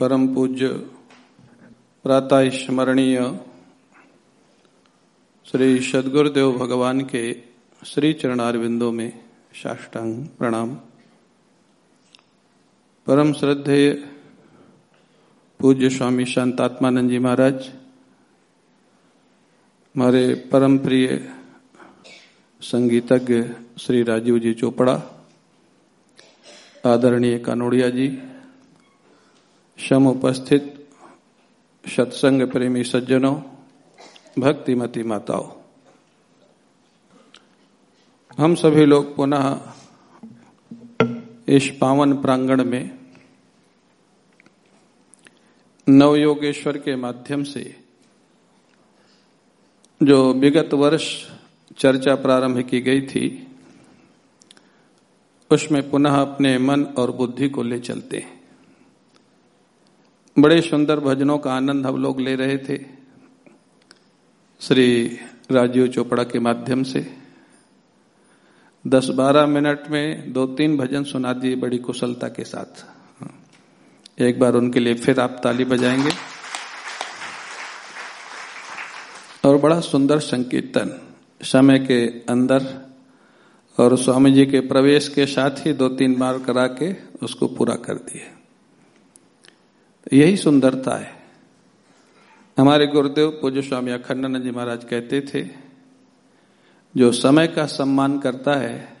परम पूज्य प्रातः स्मरणीय श्री सदगुरुदेव भगवान के श्री चरणारविंदों में साष्टांग प्रणाम। परम श्रद्धेय पूज्य स्वामी शांतात्मानंद जी महाराज, हमारे परम प्रिय संगीतज्ञ श्री राजीव जी चोपड़ा, आदरणीय कानोड़िया जी सम उपस्थित सत्संग प्रेमी सज्जनों, भक्तिमती माताओं, हम सभी लोग पुनः इस पावन प्रांगण में नवयोगेश्वर के माध्यम से जो विगत वर्ष चर्चा प्रारंभ की गई थी, उसमें पुनः अपने मन और बुद्धि को ले चलते हैं। बड़े सुंदर भजनों का आनंद हम लोग ले रहे थे श्री राजीव चोपड़ा के माध्यम से। दस बारह मिनट में दो तीन भजन सुना दिए बड़ी कुशलता के साथ। एक बार उनके लिए फिर आप ताली बजाएँगे। और बड़ा सुंदर संकीर्तन समय के अंदर और स्वामी जी के प्रवेश के साथ ही दो तीन बार करा के उसको पूरा कर दिए। यही सुंदरता है। हमारे गुरुदेव पूज्य स्वामी अखंडानंद जी महाराज कहते थे, जो समय का सम्मान करता है,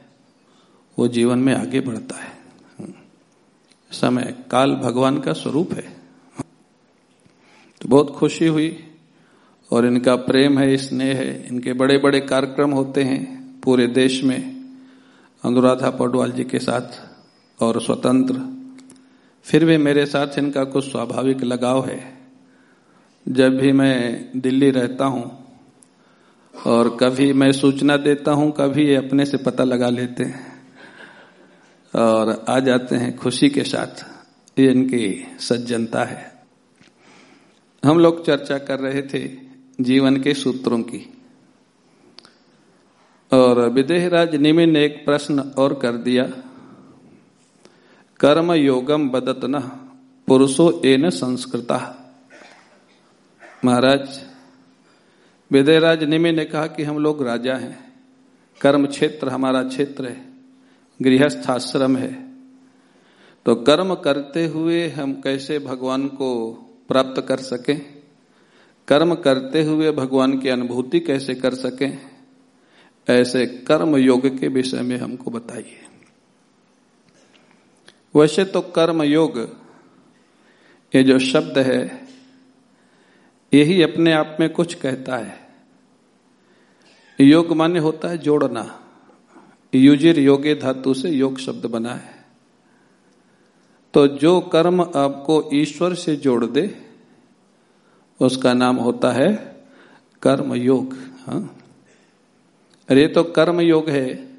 वो जीवन में आगे बढ़ता है। समय काल भगवान का स्वरूप है। तो बहुत खुशी हुई, और इनका प्रेम है, स्नेह है, इनके बड़े बड़े कार्यक्रम होते हैं पूरे देश में। अनुराधा पौडवाल जी के साथ और स्वतंत्र फिर भी मेरे साथ इनका कुछ स्वाभाविक लगाव है। जब भी मैं दिल्ली रहता हूँ और कभी मैं सूचना देता हूँ, कभी ये अपने से पता लगा लेते हैं और आ जाते हैं खुशी के साथ। ये इनकी सज्जनता है। हम लोग चर्चा कर रहे थे जीवन के सूत्रों की। और विदेहराज निमि ने एक प्रश्न और कर दिया। कर्म योगम बदत न पुरुषो एन संस्कृता। महाराज विदयराज निमि ने कहा कि हम लोग राजा हैं। कर्म क्षेत्र हमारा क्षेत्र है, गृहस्थ आश्रम है। तो कर्म करते हुए हम कैसे भगवान को प्राप्त कर सकें? कर्म करते हुए भगवान की अनुभूति कैसे कर सकें? ऐसे कर्म योग के विषय में हमको बताइए। वैसे तो कर्म योग ये जो शब्द है, यही अपने आप में कुछ कहता है। योग मान्य होता है जोड़ना। युजिर योगे धातु से योग शब्द बना है। तो जो कर्म आपको ईश्वर से जोड़ दे, उसका नाम होता है कर्म योग हाँ। अरे तो कर्म योग है।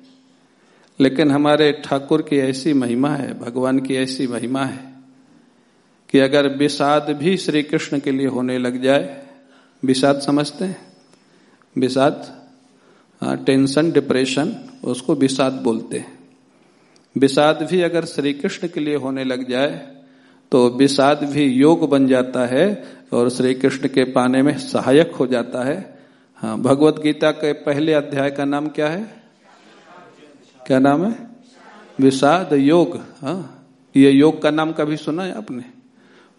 लेकिन हमारे ठाकुर की ऐसी महिमा है, भगवान की ऐसी महिमा है कि अगर विषाद भी श्री कृष्ण के लिए होने लग जाए, विषाद समझते हैं? विषाद टेंशन, डिप्रेशन, उसको विषाद बोलते हैं। विषाद भी अगर श्री कृष्ण के लिए होने लग जाए तो विषाद भी योग बन जाता है और श्री कृष्ण के पाने में सहायक हो जाता है। हाँ भगवत गीता के पहले अध्याय का नाम क्या है? क्या नाम है? विषाद योग हाँ? ये योग का नाम कभी सुना है आपने?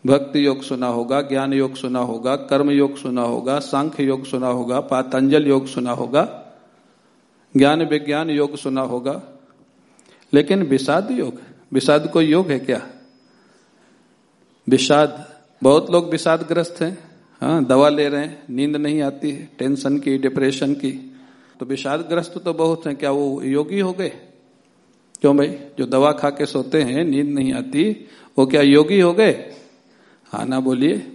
भक्ति योग सुना होगा, ज्ञान योग सुना होगा, कर्म योग सुना होगा, सांख्य योग सुना होगा, पातंजल योग सुना होगा, ज्ञान विज्ञान योग सुना होगा। लेकिन विषाद योग, विषाद को योग है क्या? विषाद, बहुत लोग विषाद ग्रस्त हैं हाँ दवा ले रहे हैं, नींद नहीं आती है टेंशन की, डिप्रेशन की तो विषाद ग्रस्त तो बहुत हैं, क्या वो योगी हो गए? क्यों भाई? जो दवा खा के सोते हैं, नींद नहीं आती, वो क्या योगी हो गए? हा ना बोलिए।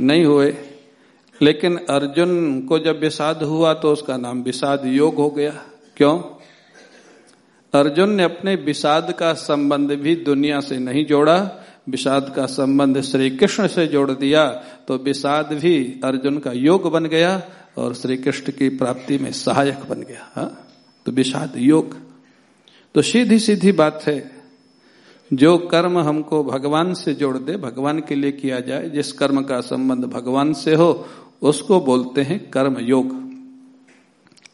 नहीं हुए। लेकिन अर्जुन को जब विषाद हुआ तो उसका नाम विषाद योग हो गया। क्यों? अर्जुन ने अपने विषाद का संबंध भी दुनिया से नहीं जोड़ा। विषाद का संबंध श्री कृष्ण से जोड़ दिया तो विषाद भी अर्जुन का योग बन गया और श्री कृष्ण की प्राप्ति में सहायक बन गया। हा? तो विषाद योग। तो सीधी सीधी बात है। जो कर्म हमको भगवान से जोड़ दे, भगवान के लिए किया जाए, जिस कर्म का संबंध भगवान से हो, उसको बोलते हैं कर्म योग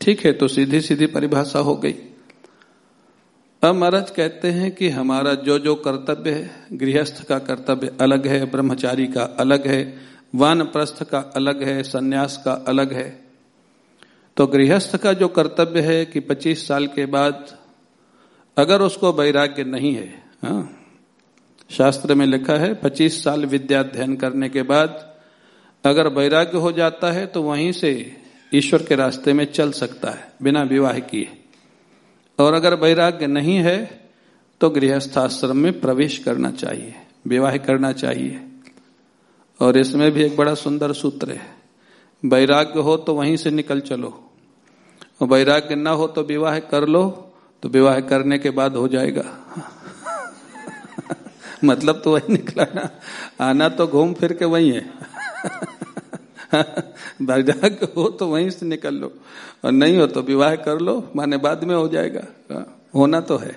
ठीक है तो सीधी सीधी परिभाषा हो गई। अब महाराज कहते हैं कि हमारा जो जो कर्तव्य है, गृहस्थ का कर्तव्य अलग है, ब्रह्मचारी का अलग है वान प्रस्थ का अलग है, सन्यास का अलग है। तो गृहस्थ का जो कर्तव्य है कि 25 साल के बाद अगर उसको वैराग्य नहीं है, हा? शास्त्र में लिखा है 25 साल विद्या अध्ययन करने के बाद अगर वैराग्य हो जाता है तो वहीं से ईश्वर के रास्ते में चल सकता है, बिना विवाह किए और अगर वैराग्य नहीं है तो गृहस्थाश्रम में प्रवेश करना चाहिए, विवाह करना चाहिए और इसमें भी एक बड़ा सुंदर सूत्र है, वैराग्य हो तो वहीं से निकल चलो वैराग्य ना हो तो विवाह कर लो तो विवाह करने के बाद हो जाएगा। मतलब तो वही निकला ना। आना तो घूम फिर के वही है। वैराग्य हो तो वहीं से निकल लो। और नहीं हो तो विवाह कर लो माने बाद में हो जाएगा। हाँ, होना तो है।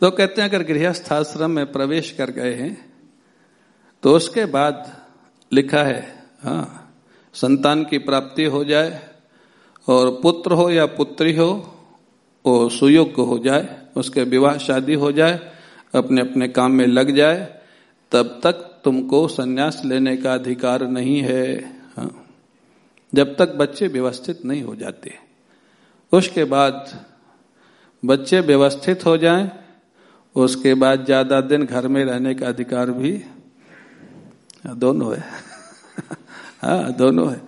तो कहते हैं अगर गृहस्थ आश्रम में प्रवेश कर गए हैं तो उसके बाद लिखा है हाँ संतान की प्राप्ति हो जाए और पुत्र हो या पुत्री हो वो सुयोग्य हो जाए, उसके विवाह शादी हो जाए अपने अपने काम में लग जाए, तब तक तुमको संन्यास लेने का अधिकार नहीं है। हाँ। जब तक बच्चे व्यवस्थित नहीं हो जाते। उसके बाद बच्चे व्यवस्थित हो जाएँ, उसके बाद ज़्यादा दिन घर में रहने का अधिकार भी दोनों है। हाँ दोनों है।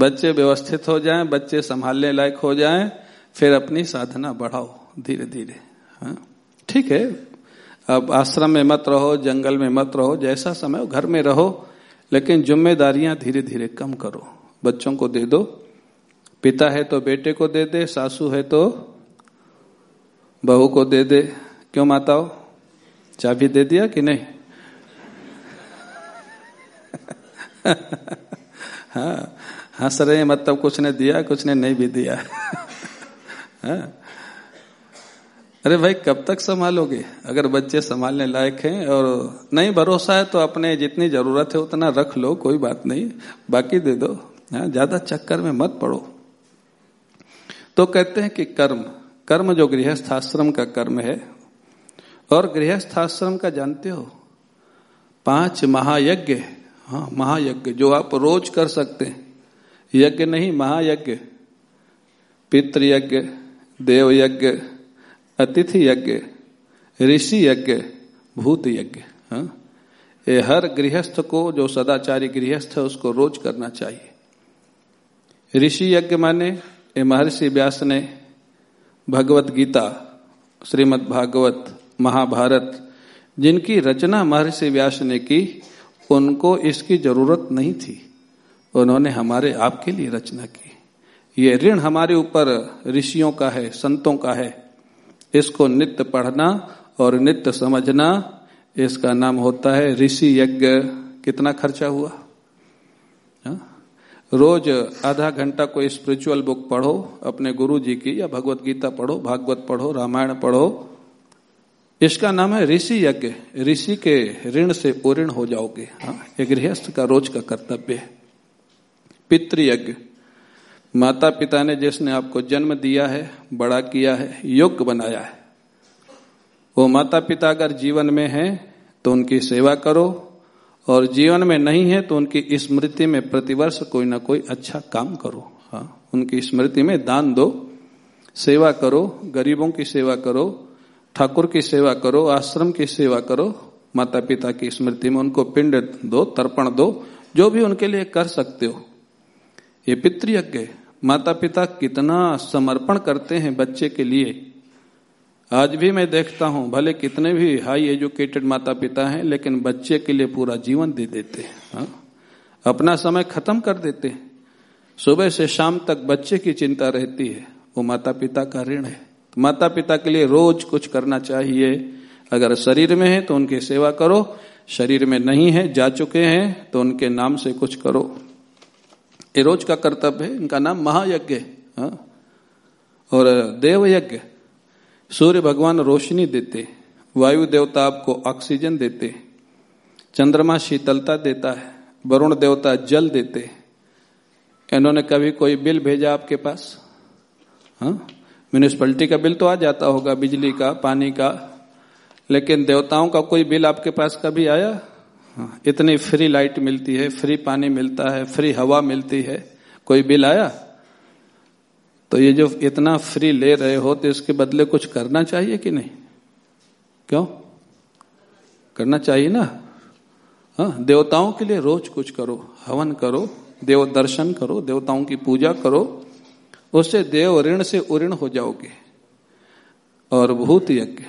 बच्चे व्यवस्थित हो जाएँ, बच्चे संभालने लायक हो जाएँ फिर अपनी साधना बढ़ाओ धीरे धीरे हाँ। ठीक है, अब आश्रम में मत रहो, जंगल में मत रहो, जैसा समय घर में रहो, लेकिन जिम्मेदारियाँ धीरे धीरे कम करो। बच्चों को दे दो, पिता है तो बेटे को दे दे, सासू है तो बहू को दे दे। क्यों माताओ? चाबी दे दिया कि नहीं? हाँ हंस रहे मतलब कुछ ने दिया, कुछ ने नहीं भी दिया। अरे भाई, कब तक संभालोगे? अगर बच्चे संभालने लायक हैं और नहीं भरोसा है तो अपने जितनी ज़रूरत है उतना रख लो, कोई बात नहीं। बाकी दे दो। हाँ ज़्यादा चक्कर में मत पड़ो। तो कहते हैं कि कर्म कर्म जो गृहस्थाश्रम का कर्म है। और गृहस्थाश्रम का जानते हो? पाँच महायज्ञ। हाँ महायज्ञ, जो आप रोज कर सकते हैं। यज्ञ नहीं, महायज्ञ। पितृयज्ञ। देव यज्ञ अतिथि यज्ञ ऋषि यज्ञ भूत यज्ञ हाँ? ये हर गृहस्थ को, जो सदाचारी गृहस्थ है, उसको रोज करना चाहिए। ऋषि यज्ञ माने, ये महर्षि व्यास ने भगवत गीता, श्रीमद भागवत, महाभारत, जिनकी रचना महर्षि व्यास ने की, उनको इसकी ज़रूरत नहीं थी। उन्होंने हमारे आपके लिए रचना की। ये ऋण हमारे ऊपर ऋषियों का है, संतों का है। इसको नित्य पढ़ना और नित्य समझना, इसका नाम होता है ऋषि यज्ञ। कितना खर्चा हुआ? हा? रोज आधा घंटा कोई स्पिरिचुअल बुक पढ़ो, अपने गुरु जी की, या भगवत गीता पढ़ो, भागवत पढ़ो, रामायण पढ़ो। इसका नाम है ऋषि यज्ञ। ऋषि के ऋण से उऋण हो जाओगे। हाँ एक गृहस्थ का रोज का कर्तव्य है। पितृयज्ञ। माता पिता ने जिसने आपको जन्म दिया है, बड़ा किया है, योग्य बनाया है। वो माता पिता अगर जीवन में है तो उनकी सेवा करो, और जीवन में नहीं है तो उनकी स्मृति में प्रतिवर्ष कोई ना कोई अच्छा काम करो। हाँ उनकी स्मृति में दान दो, सेवा करो, गरीबों की सेवा करो, ठाकुर की सेवा करो, आश्रम की सेवा करो माता पिता की स्मृति में उनको पिंड दो, तर्पण दो, जो भी उनके लिए कर सकते हो। ये पितृयज्ञ माता पिता कितना समर्पण करते हैं बच्चे के लिए। आज भी मैं देखता हूँ, भले कितने भी हाई एजुकेटेड माता पिता हैं, लेकिन बच्चे के लिए पूरा जीवन दे देते हैं हाँ? अपना समय खत्म कर देते हैं। सुबह से शाम तक बच्चे की चिंता रहती है, वो माता पिता का ऋण है। तो माता पिता के लिए रोज कुछ करना चाहिए। अगर शरीर में है तो उनकी सेवा करो, शरीर में नहीं है, जा चुके हैं तो उनके नाम से कुछ करो। ये रोज का कर्तव्य है, इनका नाम महायज्ञ है हाँ? और देव यज्ञ सूर्य भगवान रोशनी देते, वायु देवता आपको ऑक्सीजन देते, चंद्रमा शीतलता देता है, वरुण देवता जल देते। इन्होंने कभी कोई बिल भेजा आपके पास? हाँ? का बिल तो आ जाता होगा, बिजली का, पानी का, लेकिन देवताओं का कोई बिल आपके पास कभी आया? इतनी फ्री लाइट मिलती है, फ्री पानी मिलता है, फ्री हवा मिलती है। कोई बिल आया? तो ये जो इतना फ्री ले रहे हो तो इसके बदले कुछ करना चाहिए कि नहीं? क्यों? करना चाहिए ना। हाँ देवताओं के लिए रोज कुछ करो, हवन करो, देव दर्शन करो, देवताओं की पूजा करो, उससे देव ऋण से उऋण हो जाओगे। और भूत यज्ञ,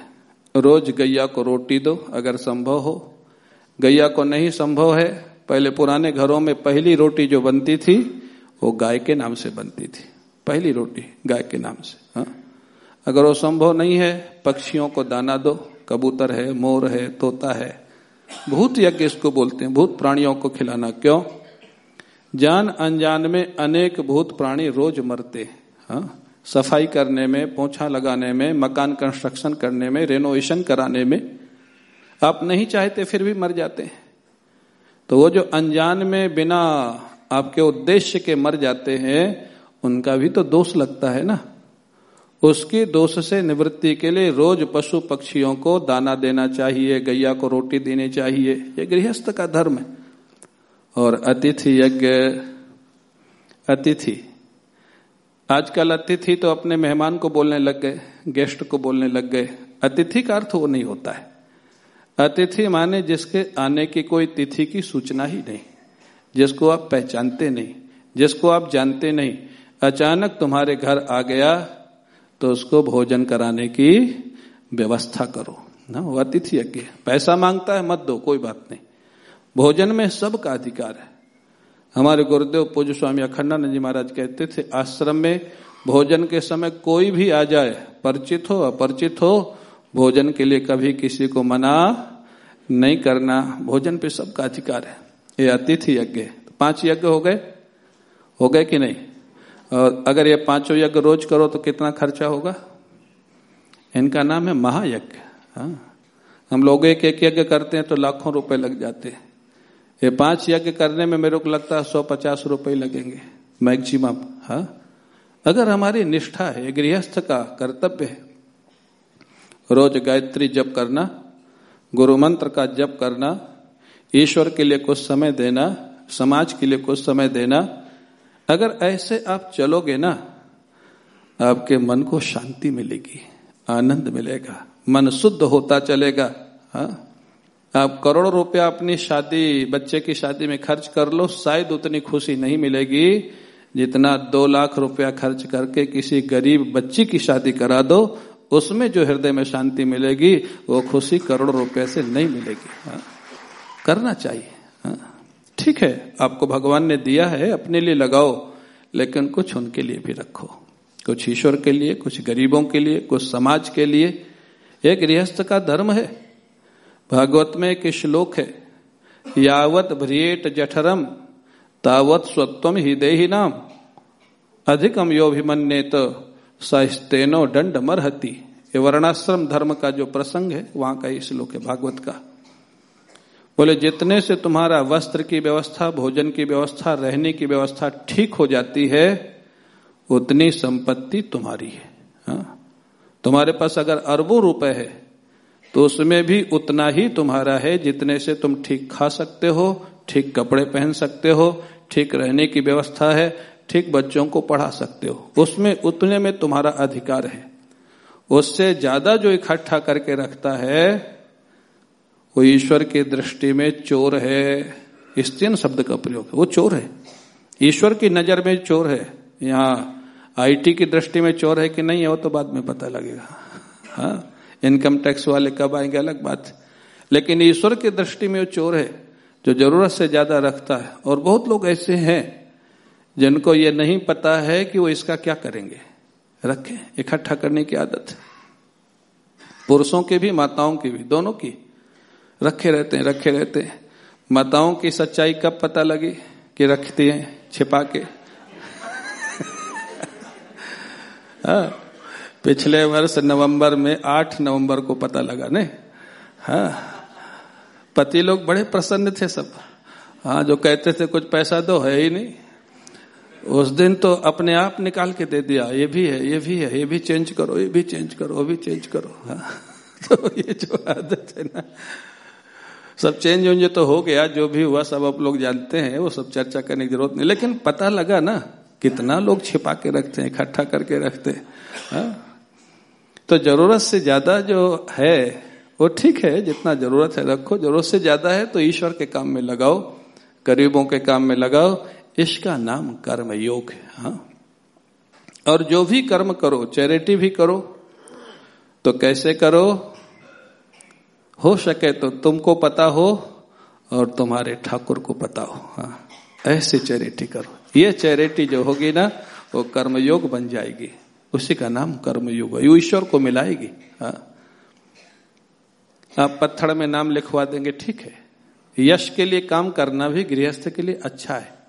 रोज गैया को रोटी दो, अगर संभव हो। गैया को नहीं संभव है। पहले पुराने घरों में पहली रोटी जो बनती थी, वो गाय के नाम से बनती थी। पहली रोटी गाय के नाम से, हा? अगर वो संभव नहीं है, पक्षियों को दाना दो। कबूतर है, मोर है, तोता है। भूत यज्ञ इसको बोलते हैं। भूत प्राणियों को खिलाना क्यों? जान अनजान में अनेक भूत प्राणी रोज मरते हाँ सफ़ाई करने में, पोछा लगाने में, मकान कंस्ट्रक्शन करने में रेनोवेशन कराने में आप नहीं चाहते, फिर भी मर जाते हैं। तो वो जो अनजान में बिना आपके उद्देश्य के मर जाते हैं, उनका भी तो दोष लगता है ना। उसकी दोष से निवृत्ति के लिए रोज पशु पक्षियों को दाना देना चाहिए, गैया को रोटी देनी चाहिए। ये गृहस्थ का धर्म है। और अतिथि यज्ञ, अतिथि। आजकल अतिथि तो अपने मेहमान को बोलने लग गए, गेस्ट को बोलने लग गए। अतिथि का अर्थ वो नहीं होता है। अतिथि माने जिसके आने की कोई तिथि की सूचना ही नहीं, जिसको आप पहचानते नहीं, जिसको आप जानते नहीं। अचानक तुम्हारे घर आ गया तो उसको भोजन कराने की व्यवस्था करो। ना, वो अतिथि यज्ञ पैसा माँगता है, मत दो, कोई बात नहीं। भोजन में सबका अधिकार है। हमारे गुरुदेव पूज्य स्वामी अखंडानंद जी महाराज कहते थे, आश्रम में भोजन के समय कोई भी आ जाए, परिचित हो, अपरिचित हो, भोजन के लिए कभी किसी को मना नहीं करना भोजन पे सबका अधिकार है। ये अतिथि यज्ञ तो पाँच यज्ञ हो गए? हो गए कि नहीं? और अगर ये पाँचों यज्ञ रोज करो तो कितना खर्चा होगा? इनका नाम है महायज्ञ। हाँ। हम लोग एक एक यज्ञ करते हैं तो लाखों रुपए लग जाते हैं। ये पाँच यज्ञ करने में मेरे को लगता है सौ पचास रुपए लगेंगे। मैक्सिमम। हाँ। अगर हमारी निष्ठा है गृहस्थ का कर्तव्य है, रोज गायत्री जप करना गुरु मंत्र का जप करना, ईश्वर के लिए कुछ समय देना, समाज के लिए कुछ समय देना, अगर ऐसे आप चलोगे ना, आपके मन को शांति मिलेगी, आनंद मिलेगा, मन शुद्ध होता चलेगा हाँ? आप करोड़ों रुपया अपनी शादी, बच्चे की शादी में खर्च कर लो, शायद उतनी खुशी नहीं मिलेगी, जितना दो लाख रुपया खर्च करके किसी गरीब बच्ची की शादी करा दो उसमें जो हृदय में शांति मिलेगी, वो खुशी करोड़ों रुपए से नहीं मिलेगी। हाँ? करना चाहिए। हाँ? ठीक है, आपको भगवान ने दिया है, अपने लिए लगाओ, लेकिन कुछ उनके लिए भी रखो। कुछ ईश्वर के लिए, कुछ गरीबों के लिए, कुछ समाज के लिए। एक गृहस्थ का धर्म है। भागवत में एक श्लोक है, यावत भ्रियेट जठरम, तावत स्वत्वम हृदय ही नाम। अधिकम यो सहिस्तेनो दंड मरहती। ये वर्णाश्रम धर्म का जो प्रसंग है, वहाँ का श्लोक है भागवत का। बोले, जितने से तुम्हारा वस्त्र की व्यवस्था, भोजन की व्यवस्था, रहने की व्यवस्था ठीक हो जाती है, उतनी संपत्ति तुम्हारी है। हा? तुम्हारे पास अगर अरबों रुपए है तो उसमें भी उतना ही तुम्हारा है जितने से तुम ठीक खा सकते हो, ठीक कपड़े पहन सकते हो, ठीक रहने की व्यवस्था है ठीक बच्चों को पढ़ा सकते हो। उसमें, उतने में तुम्हारा अधिकार है। उससे ज़्यादा जो इकट्ठा करके रखता है, वो ईश्वर की दृष्टि में चोर है। स्तीन शब्द का प्रयोग है। वो चोर है। ईश्वर की नज़र में चोर है। यहाँ आईटी की दृष्टि में चोर है कि नहीं है, वो तो बाद में पता लगेगा। हाँ? इनकम टैक्स वाले कब आएँगे, अलग बात। लेकिन ईश्वर की दृष्टि में वो चोर है, जो ज़रूरत से ज़्यादा रखता है। और बहुत लोग ऐसे हैं जिनको ये नहीं पता है कि वो इसका क्या करेंगे। रखें, इकट्ठा करने की आदत। पुरुषों की भी, माताओं की भी, दोनों की। रखे रहते हैं, रखे रहते हैं। माताओं की सच्चाई कब पता लगी कि रखती हैं, छिपा के? हाँ पिछले वर्ष नवंबर में आठ नवंबर को पता लगा ने हाँ पति लोग बड़े प्रसन्न थे सब। हाँ जो कहते थे, कुछ पैसा दो है ही नहीं। उस दिन तो अपने आप निकाल के दे दिया, ये भी है, ये भी है, ये भी चेंज करो, ये भी चेंज करो, वो भी चेंज करो हाँ तो ये जो आदत है ना, सब चेंज वेंज तो हो गया, जो भी हुआ सब आप लोग जानते हैं, वो सब चर्चा करने की ज़रूरत नहीं लेकिन पता लगा ना, कितना लोग छिपा के रखते हैं, इकट्ठा करके रखते हैं हाँ? तो ज़रूरत से ज़्यादा जो है, वो ठीक है, जितना ज़रूरत है रखो, ज़रूरत से ज़्यादा है तो ईश्वर के काम में लगाओ, गरीबों के काम में लगाओ इसका नाम कर्म योग है हाँ। और जो भी कर्म करो, चैरिटी भी करो तो कैसे करो? हो सके तो तुमको पता हो और तुम्हारे ठाकुर को पता हो हाँ। ऐसे चैरिटी करो। ये चैरिटी जो होगी ना, वो कर्मयोग बन जाएगी। उसी का नाम कर्मयोग है। ईश्वर को मिलाएगी हाँ। आप पत्थर में नाम लिखवा देंगे, ठीक है। यश के लिए काम करना भी, गृहस्थ के लिए अच्छा है।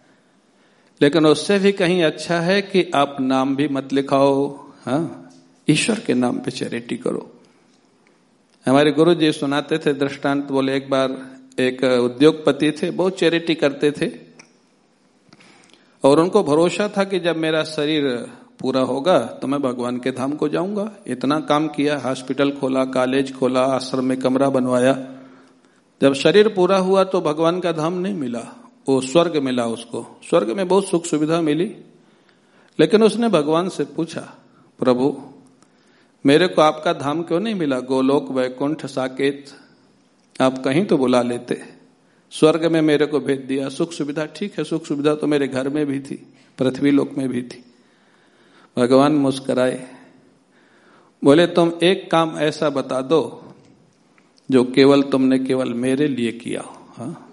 लेकिन उससे भी कहीं अच्छा है कि आप नाम भी मत लिखाओ हाँ? ईश्वर के नाम पे चैरिटी करो। हमारे गुरु जी सुनाते थे दृष्टांत, बोले एक बार एक उद्योगपति थे, बहुत चैरिटी करते थे। और उनको भरोसा था कि जब मेरा शरीर पूरा होगा तो मैं भगवान के धाम को जाऊँगा। इतना काम किया, हॉस्पिटल खोला, कॉलेज खोला, आश्रम में कमरा बनवाया। जब शरीर पूरा हुआ तो भगवान का धाम नहीं मिला। वो स्वर्ग मिला उसको। स्वर्ग में बहुत सुख सुविधा मिली। लेकिन उसने भगवान से पूछा, प्रभु, मेरे को आपका धाम क्यों नहीं मिला? गोलोक, वैकुंठ, साकेत, आप कहीं तो बुला लेते। स्वर्ग में मेरे को भेज दिया। सुख सुविधा ठीक है, सुख सुविधा तो मेरे घर में भी थी, पृथ्वी लोक में भी थी। भगवान मुस्कराए। बोले, तुम एक काम ऐसा बता दो, जो केवल तुमने केवल मेरे लिए किया हो हाँ?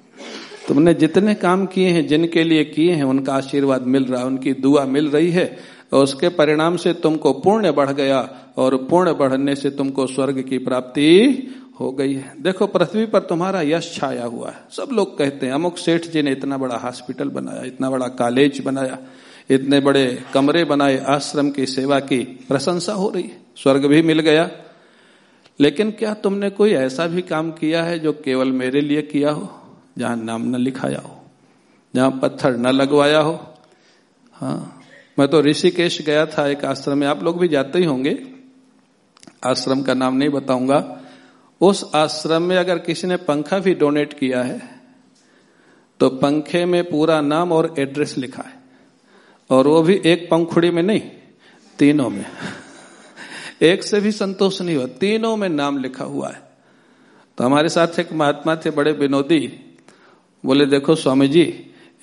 तुमने जितने काम किए हैं, जिनके लिए किए हैं, उनका आशीर्वाद मिल रहा है उनकी दुआ मिल रही है, और उसके परिणाम से तुमको पुण्य बढ़ गया, और पुण्य बढ़ने से तुमको स्वर्ग की प्राप्ति हो गई है। देखो, पृथ्वी पर तुम्हारा यश छाया हुआ है। सब लोग कहते हैं, अमुक सेठ जी ने इतना बड़ा हॉस्पिटल बनाया, इतना बड़ा कॉलेज बनाया, इतने बड़े कमरे बनाए, आश्रम की सेवा की, प्रशंसा हो रही है। स्वर्ग भी मिल गया। लेकिन क्या तुमने कोई ऐसा भी काम किया है जो केवल मेरे लिए किया हो? जहाँ नाम न लिखाया हो, जहाँ पत्थर न लगवाया हो। हाँ मैं तो ऋषिकेश गया था, एक आश्रम में, आप लोग भी जाते ही होंगे। आश्रम का नाम नहीं बताऊँगा। उस आश्रम में अगर किसी ने पंखा भी डोनेट किया है तो पंखे में पूरा नाम और एड्रेस लिखा है। और वो भी एक पंखुड़ी में नहीं, तीनों में। एक से भी संतोष नहीं हुआ, तीनों में नाम लिखा हुआ है। तो हमारे साथ एक महात्मा थे, बड़े विनोदी। बोले, देखो स्वामी जी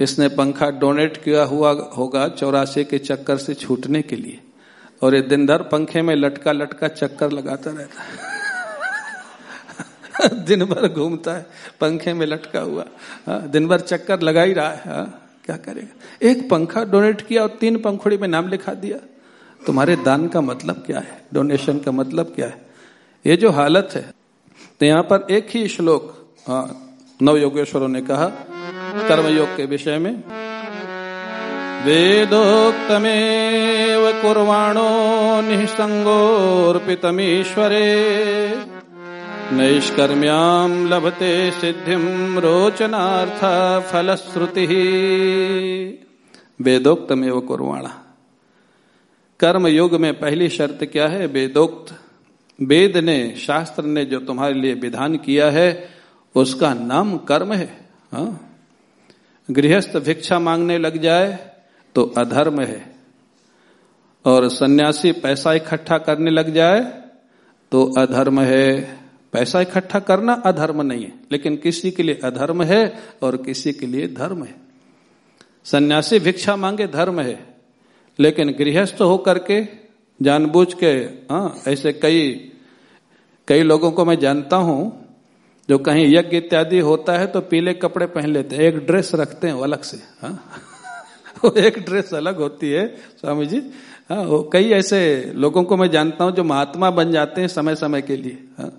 इसने पंखा डोनेट किया हुआ होगा चौरासी के चक्कर से छूटने के लिए, और ये दिन भर पंखे में लटका लटका चक्कर लगाता रहता है। दिन भर घूमता है, पंखे में लटका हुआ। हा? दिन भर चक्कर लगा ही रहा है। हा? क्या करेगा? एक पंखा डोनेट किया और तीन पंखुड़ी में नाम लिखा दिया। तुम्हारे दान का मतलब क्या है? डोनेशन का मतलब क्या है? ये जो हालत है तो यहाँ पर एक ही श्लोक नव योगेश्वरों ने कहा, कर्मयोग के विषय में वेदोक्त वेदोक्तमेव कुर्वाणो निसंगोर्पितमीश्वरे नैष्कर्म्याम लभते सिद्धिम रोचनार्थ फलश्रुति। वेदोक्तमेव कुर्वाणा। कर्म युग में पहली शर्त क्या है? वेदोक्त, वेद ने, शास्त्र ने जो तुम्हारे लिए विधान किया है उसका नाम कर्म है, हा? गृहस्थ भिक्षा मांगने लग जाए तो अधर्म है। और सन्यासी पैसा इकट्ठा करने लग जाए तो अधर्म है। पैसा इकट्ठा करना अधर्म नहीं है, लेकिन किसी के लिए अधर्म है और किसी के लिए धर्म है। सन्यासी भिक्षा मांगे धर्म है, लेकिन गृहस्थ होकर के जानबूझ के हाँ ऐसे कई कई लोगों को मैं जानता हूँ जो कहीं यज्ञ इत्यादि होता है तो पीले कपड़े पहन लेते हैं। एक ड्रेस रखते हैं अलग से हाँ। वो एक ड्रेस अलग होती है स्वामी जी हाँ वो कई ऐसे लोगों को मैं जानता हूँ जो महात्मा बन जाते हैं समय समय के लिए हाँ।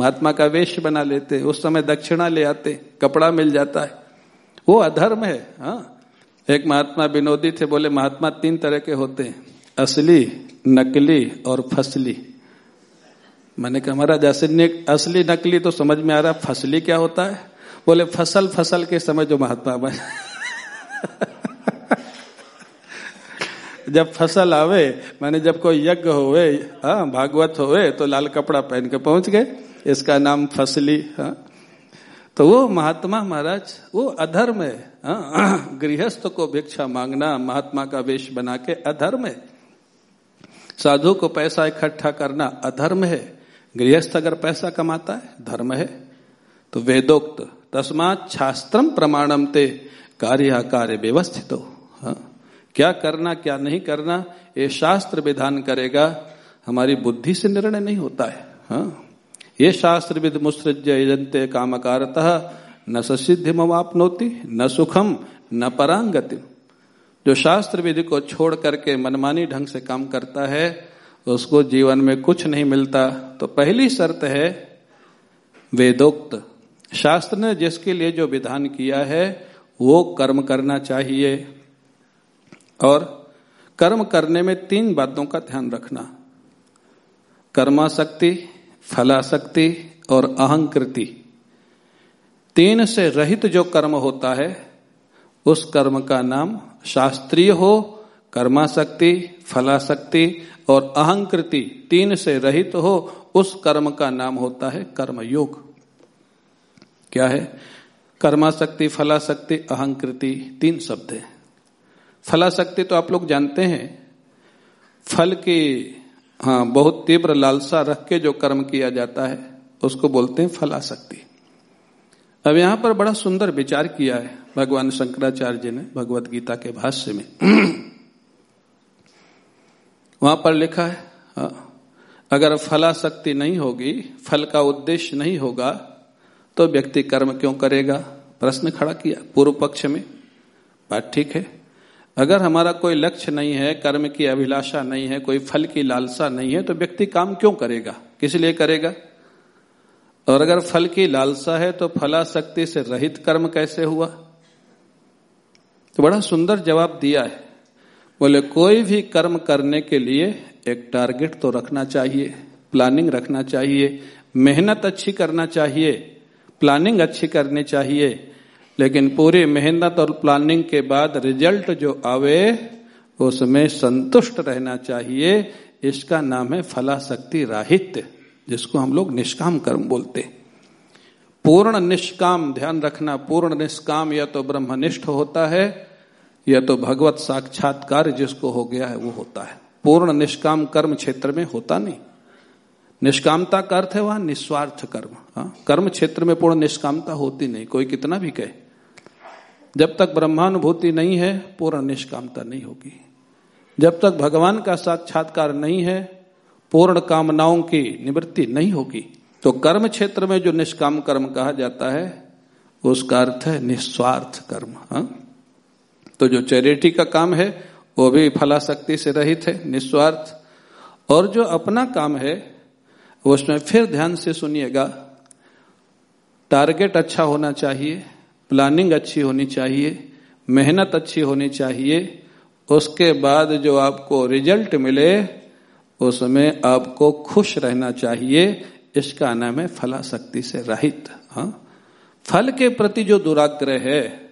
महात्मा का वेश बना लेते उस समय दक्षिणा ले आते कपड़ा मिल जाता है। वो अधर्म है हाँ। एक महात्मा विनोदी थे, बोले, महात्मा तीन तरह के होते हैं, असली, नकली और फसली। मैंने कहा महाराज असली असली नकली तो समझ में आ रहा फसली क्या होता है? बोले फ़सल फ़सल के समय जो महात्मा बने जब फ़सल आवे मैंने जब कोई यज्ञ होवे हाँ भागवत होवे तो लाल कपड़ा पहन के पहुँच गए। इसका नाम फसली हाँ। तो वो महात्मा महाराज वो अधर्म है हाँ, गृहस्थ को भिक्षा मांगना महात्मा का वेश बना के अधर्म है। साधु को पैसा इकट्ठा करना अधर्म है। गृहस्थ अगर पैसा कमाता है, धर्म है तो वेदोक्त, तस्मात शास्त्रम प्रमाणम ते कार्य कार्य व्यवस्थित। हो। हाँ क्या करना, क्या नहीं करना, ये शास्त्र विधान करेगा, हमारी बुद्धि से निर्णय नहीं होता है। हाँ। ये शास्त्र विद मुसृज यजंते कामकारत, न सिद्धि मवापनोति न सुखम न परांगति जो शास्त्र विधि को छोड़ करके मनमानी ढंग से काम करता है उसको जीवन में कुछ नहीं मिलता। तो पहली शर्त है वेदोक्त। शास्त्र ने जिसके लिए जो विधान किया है, वो कर्म करना चाहिए। और कर्म करने में तीन बातों का ध्यान रखना। कर्माशक्ति फलाशक्ति और अहंकृति। तीन से रहित जो कर्म होता है, उस कर्म का नाम शास्त्रीय हो कर्माशक्ति, फलाशक्ति और अहंकृति तीन से रहित हो, उस कर्म का नाम होता है कर्मयोग। क्या है? कर्माशक्ति, फलाशक्ति, अहंकृति तीन शब्द है। फलाशक्ति तो आप लोग जानते हैं। फल की हाँ बहुत तीव्र लालसा रख के जो कर्म किया जाता है, उसको बोलते हैं फलाशक्ति। अब यहाँ पर बड़ा सुंदर विचार किया है भगवान शंकराचार्य जी ने भगवत गीता के भाष्य में। वहाँ पर लिखा है हाँ, अगर फलाशक्ति नहीं होगी फल का उद्देश्य नहीं होगा तो व्यक्ति कर्म क्यों करेगा? प्रश्न खड़ा किया पूर्व पक्ष में। बात ठीक है। अगर हमारा कोई लक्ष्य नहीं है कर्म की अभिलाषा नहीं है कोई फल की लालसा नहीं है तो व्यक्ति काम क्यों करेगा? किस लिए करेगा? और अगर फल की लालसा है तो फलाशक्ति से रहित कर्म कैसे हुआ? तो बड़ा सुंदर जवाब दिया है। बोले, कोई भी कर्म करने के लिए एक टारगेट तो रखना चाहिए, प्लानिंग रखना चाहिए, मेहनत अच्छी करना चाहिए, प्लानिंग अच्छी करनी चाहिए, लेकिन पूरी मेहनत और प्लानिंग के बाद रिज़ल्ट जो आवे, उसमें संतुष्ट रहना चाहिए, इसका नाम है फलाशक्ति राहित्य, जिसको हम लोग निष्काम कर्म बोलते पूर्ण निष्काम, ध्यान रखना, पूर्ण निष्काम या तो ब्रह्मनिष्ठ होता है या तो भगवत साक्षात्कार जिसको हो गया है, वो होता है। पूर्ण निष्काम कर्म क्षेत्र में होता नहीं। निष्कामता का अर्थ है वहाँ निस्वार्थ कर्म। हाँ कर्म क्षेत्र में पूर्ण निष्कामता होती नहीं, कोई कितना भी कहे। जब तक ब्रह्मानुभूति नहीं है, पूर्ण निष्कामता नहीं होगी। जब तक भगवान का साक्षात्कार नहीं है, पूर्ण कामनाओं की निवृत्ति नहीं होगी। तो कर्म क्षेत्र में जो निष्काम कर्म कहा जाता है, उसका अर्थ है निस्वार्थ कर्म। हा? तो जो चैरिटी का काम है, वो भी फलाशक्ति से रहित है, निस्वार्थ। और जो अपना काम है, उसमें फिर ध्यान से सुनिएगा, टारगेट अच्छा होना चाहिए, प्लानिंग अच्छी होनी चाहिए, मेहनत अच्छी होनी चाहिए, उसके बाद जो आपको रिज़ल्ट मिले, उसमें आपको खुश रहना चाहिए, इसका नाम है फलाशक्ति से रहित। हाँ? फल के प्रति जो दुराग्रह है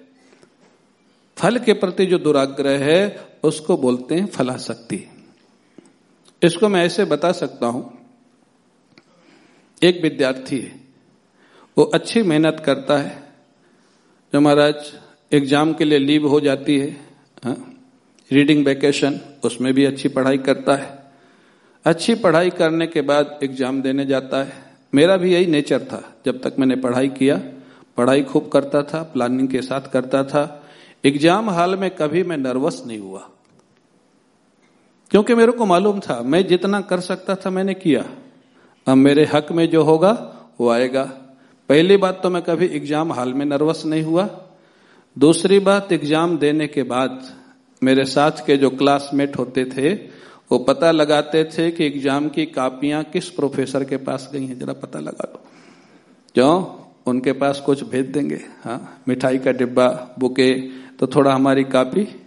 फल के प्रति जो दुराग्रह है, उसको बोलते हैं फलाशक्ति इसको मैं ऐसे बता सकता हूँ। एक विद्यार्थी है, वो अच्छी मेहनत करता है, जो महाराज एग्ज़ाम के लिए लीव हो जाती है, हा? रीडिंग वेकेशन, उसमें भी अच्छी पढ़ाई करता है। अच्छी पढ़ाई करने के बाद एग्ज़ाम देने जाता है। मेरा भी यही नेचर था, जब तक मैंने पढ़ाई किया, पढ़ाई खूब करता था, प्लानिंग के साथ करता था एग्ज़ाम हाल में कभी मैं नर्वस नहीं हुआ। क्योंकि मेरे को मालूम था, मैं जितना कर सकता था मैंने किया। अब मेरे हक में जो होगा, वो आएगा। पहली बात तो मैं कभी एग्ज़ाम हाल में नर्वस नहीं हुआ। दूसरी बात, एग्ज़ाम देने के बाद मेरे साथ के जो क्लासमेट होते थे, वो पता लगाते थे कि एग्ज़ाम की कापियाँ किस प्रोफेसर के पास गई हैं। जरा पता लगा लो क्यों? उनके पास कुछ भेज देंगे। हाँ मिठाई का डिब्बा, बुके तो थोड़ा हमारी कापी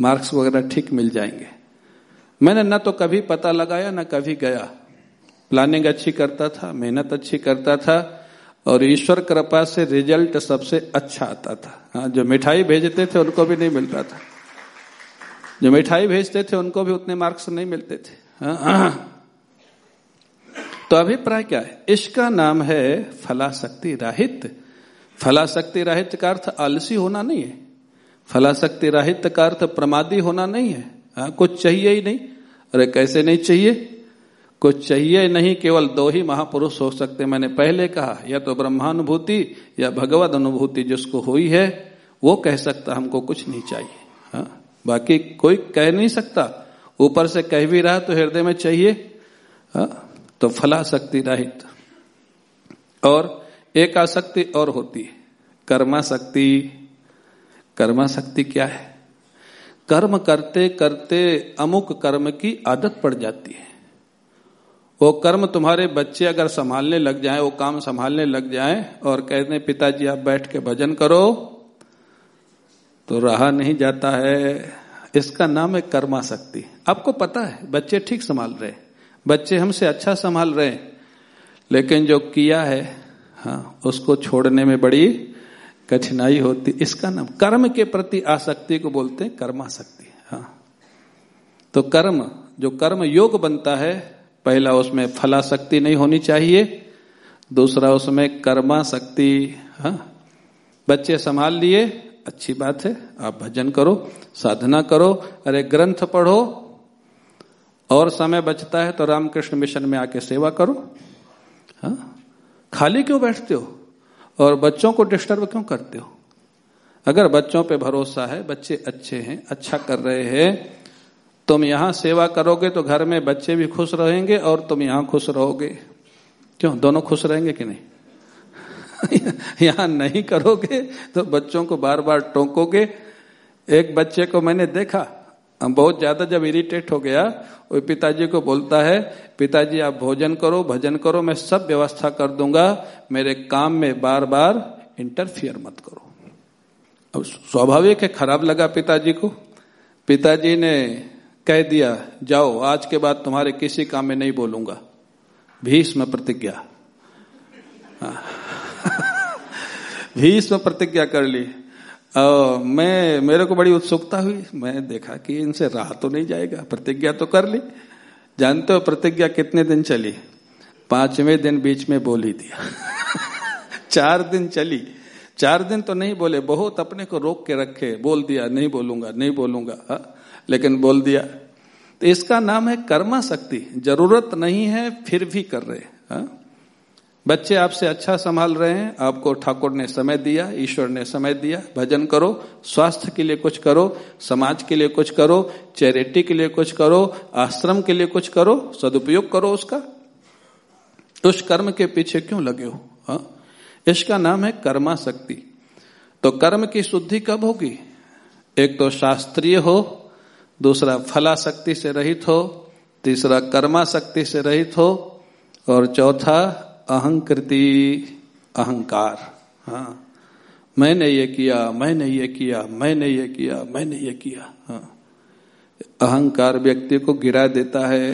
मार्क्स वगैरह ठीक मिल जाएँगे। मैंने न तो कभी पता लगाया न कभी गया। प्लानिंग अच्छी करता था मेहनत अच्छी करता था और ईश्वर कृपा से रिज़ल्ट सबसे अच्छा आता था। हाँ जो मिठाई भेजते थे उनको भी नहीं मिलता था। जो मिठाई भेजते थे उनको भी उतने मार्क्स नहीं मिलते थे। हाँ, हाँ। तो अभिप्राय क्या है? इसका नाम है फलाशक्ति राहित। फलाशक्ति राहित का अर्थ आलसी होना नहीं है। फलाशक्ति राहित का अर्थ प्रमादी होना नहीं है। हाँ कुछ चाहिए ही नहीं। अरे कैसे नहीं चाहिए? कुछ चाहिए नहीं, केवल दो ही महापुरुष हो सकते। मैंने पहले कहा, या तो ब्रह्मानुभूति या भगवत अनुभूति जिसको हुई है, वो कह सकता, हमको कुछ नहीं चाहिए। हाँ बाकी कोई कह नहीं सकता। ऊपर से कह भी रहा तो हृदय में चाहिए। हाँ तो फलाशक्ति रहित। और एक आसक्ति और होती है। कर्मा शक्ति कर्मा शक्ति क्या है? कर्म करते करते अमुक कर्म की आदत पड़ जाती है। वो कर्म तुम्हारे बच्चे अगर संभालने लग जाए, वो काम संभालने लग जाए और कहते पिताजी, आप बैठ के भजन करो। तो रहा नहीं जाता है। इसका नाम है कर्मा शक्ति। आपको पता है, बच्चे ठीक संभाल रहे बच्चे हमसे अच्छा संभाल रहे लेकिन जो किया है हाँ उसको छोड़ने में बड़ी कठिनाई होती, इसका नाम कर्म के प्रति आसक्ति को बोलते हैं कर्माशक्ति हाँ। तो कर्म, जो कर्म योग बनता है, पहला उसमें फलाशक्ति नहीं होनी चाहिए, दूसरा उसमें कर्मा शक्ति हाँ। बच्चे संभाल लिए, अच्छी बात है, आप भजन करो, साधना करो, अरे ग्रंथ पढ़ो, और समय बचता है तो रामकृष्ण मिशन में आके सेवा करो, हा? खाली क्यों बैठते हो? और बच्चों को डिस्टर्ब क्यों करते हो? अगर बच्चों पे भरोसा है, बच्चे अच्छे हैं अच्छा कर रहे हैं, तुम यहाँ सेवा करोगे तो घर में बच्चे भी खुश रहेंगे और तुम यहाँ खुश रहोगे। क्यों? दोनों खुश रहेंगे कि नहीं? यहाँ नहीं करोगे तो बच्चों को बार बार टोकोगे। एक बच्चे को मैंने देखा बहुत ज़्यादा जब इरिटेट हो गया, वो पिताजी को बोलता है, पिताजी, आप भोजन करो, भजन करो, मैं सब व्यवस्था कर दूँगा, मेरे काम में बार बार इंटरफियर मत करो. अब स्वाभाविक है, खराब लगा पिताजी को। पिताजी ने कह दिया, जाओ, आज के बाद तुम्हारे किसी काम में नहीं बोलूँगा। भीष्म प्रतिज्ञा। हाँ। भीष्म प्रतिज्ञा कर ली। मैं, मेरे को बड़ी उत्सुकता हुई। मैं देखा कि इनसे रहा तो नहीं जाएगा। प्रतिज्ञा तो कर ली। जानते हो प्रतिज्ञा कितने दिन चली? पाँचवें दिन बीच में बोल ही दिया चार दिन चली। चार दिन तो नहीं बोले। बहुत अपने को रोक के रखे। बोल दिया, नहीं बोलूँगा नहीं बोलूँगा। हा? लेकिन बोल दिया। तो इसका नाम है कर्मा शक्ति। ज़रूरत नहीं है, फिर भी कर रहे। हा? बच्चे आपसे अच्छा संभाल रहे हैं, आपको ठाकुर ने समय दिया, ईश्वर ने समय दिया, भजन करो, स्वास्थ्य के लिए कुछ करो, समाज के लिए कुछ करो, चैरिटी के लिए कुछ करो, आश्रम के लिए कुछ करो, सदुपयोग करो उसका। दुष्कर्म के पीछे क्यों लगे हो, हा? इसका नाम है कर्मा शक्ति। तो कर्म की शुद्धि कब होगी? एक तो शास्त्रीय हो, दूसरा फला शक्ति से रहित हो, तीसरा कर्मा शक्ति से रहित हो, और चौथा अहंकृति, अहंकार। हाँ। मैंने ये किया, मैंने ये किया, मैंने ये किया, मैंने ये किया। हाँ। अहंकार व्यक्ति को गिरा देता है।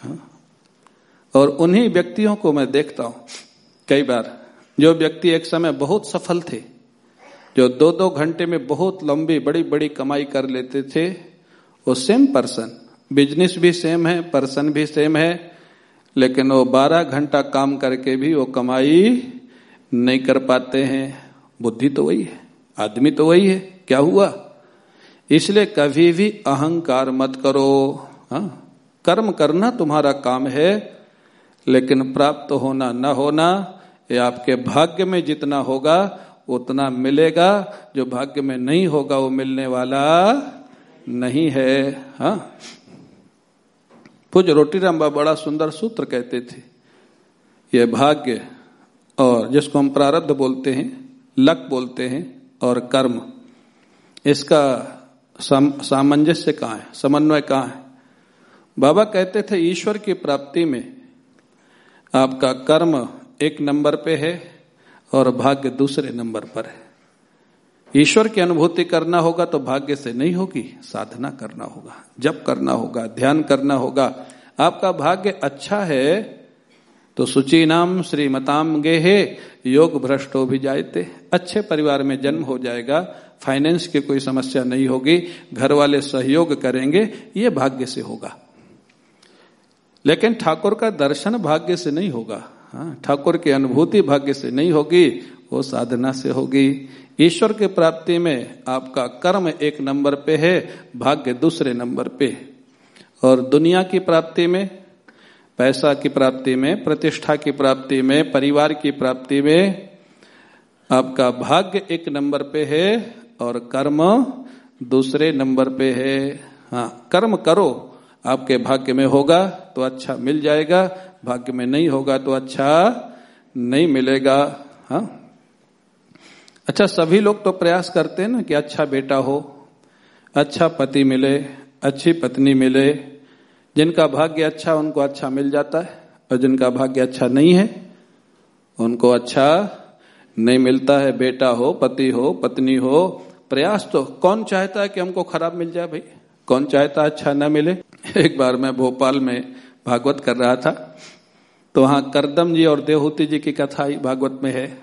हाँ? और उन्हीं व्यक्तियों को मैं देखता हूँ। कई बार जो व्यक्ति एक समय बहुत सफल थे, जो दो दो घंटे में बहुत लंबी बड़ी बड़ी कमाई कर लेते थे, वो सेम पर्सन बिज़नेस भी सेम है पर्सन भी सेम है। लेकिन वो बारह घंटा काम करके भी वो कमाई नहीं कर पाते हैं बुद्धि तो वही है, आदमी तो वही है क्या हुआ इसलिए कभी भी अहंकार मत करो हा? कर्म करना तुम्हारा काम है, लेकिन प्राप्त होना न होना, ये आपके भाग्य में जितना होगा, उतना मिलेगा जो भाग्य में नहीं होगा, वो मिलने वाला नहीं है हा? पूज रोटी बाबा बड़ा सुंदर सूत्र कहते थे। यह भाग्य और जिसको हम प्रारब्ध बोलते हैं लक बोलते हैं और कर्म इसका साम, सामंजस्य कहाँ है समन्वय कहाँ है? बाबा कहते थे ईश्वर की प्राप्ति में आपका कर्म एक नंबर पे है और भाग्य दूसरे नंबर पर है। ईश्वर की अनुभूति करना होगा तो भाग्य से नहीं होगी, साधना करना होगा जब करना होगा, ध्यान करना होगा। आपका भाग्य अच्छा है तो सुचि नाम श्रीमताम गेहे योग भ्रष्टो भी जायते अच्छे परिवार में जन्म हो जाएगा, फाइनेंस की कोई समस्या नहीं होगी घर वाले सहयोग करेंगे, ये भाग्य से होगा। लेकिन ठाकुर का दर्शन भाग्य से नहीं होगा। हाँ ठाकुर की अनुभूति भाग्य से नहीं होगी, वो साधना से होगी। ईश्वर की प्राप्ति में आपका कर्म एक नंबर पे है, भाग्य दूसरे नंबर पे और दुनिया की प्राप्ति में, पैसा की प्राप्ति में, प्रतिष्ठा की प्राप्ति में, परिवार की प्राप्ति में आपका भाग्य एक नंबर पे है और कर्म दूसरे नंबर पे है। हाँ कर्म करो, आपके भाग्य में होगा तो अच्छा मिल जाएगा, भाग्य में नहीं होगा तो अच्छा नहीं मिलेगा। हाँ। अच्छा सभी लोग तो प्रयास करते हैं ना कि अच्छा बेटा हो अच्छा पति मिले, अच्छी पत्नी मिले, जिनका भाग्य अच्छा उनको अच्छा मिल जाता है, और जिनका भाग्य अच्छा नहीं है, उनको अच्छा नहीं मिलता है, बेटा हो, पति हो, पत्नी हो, प्रयास तो कौन चाहता है कि हमको खराब मिल जाए भाई? कौन चाहता अच्छा न मिले? एक बार मैं भोपाल में भागवत कर रहा था तो वहाँ करदम जी और देहूति जी की कथा भागवत में है,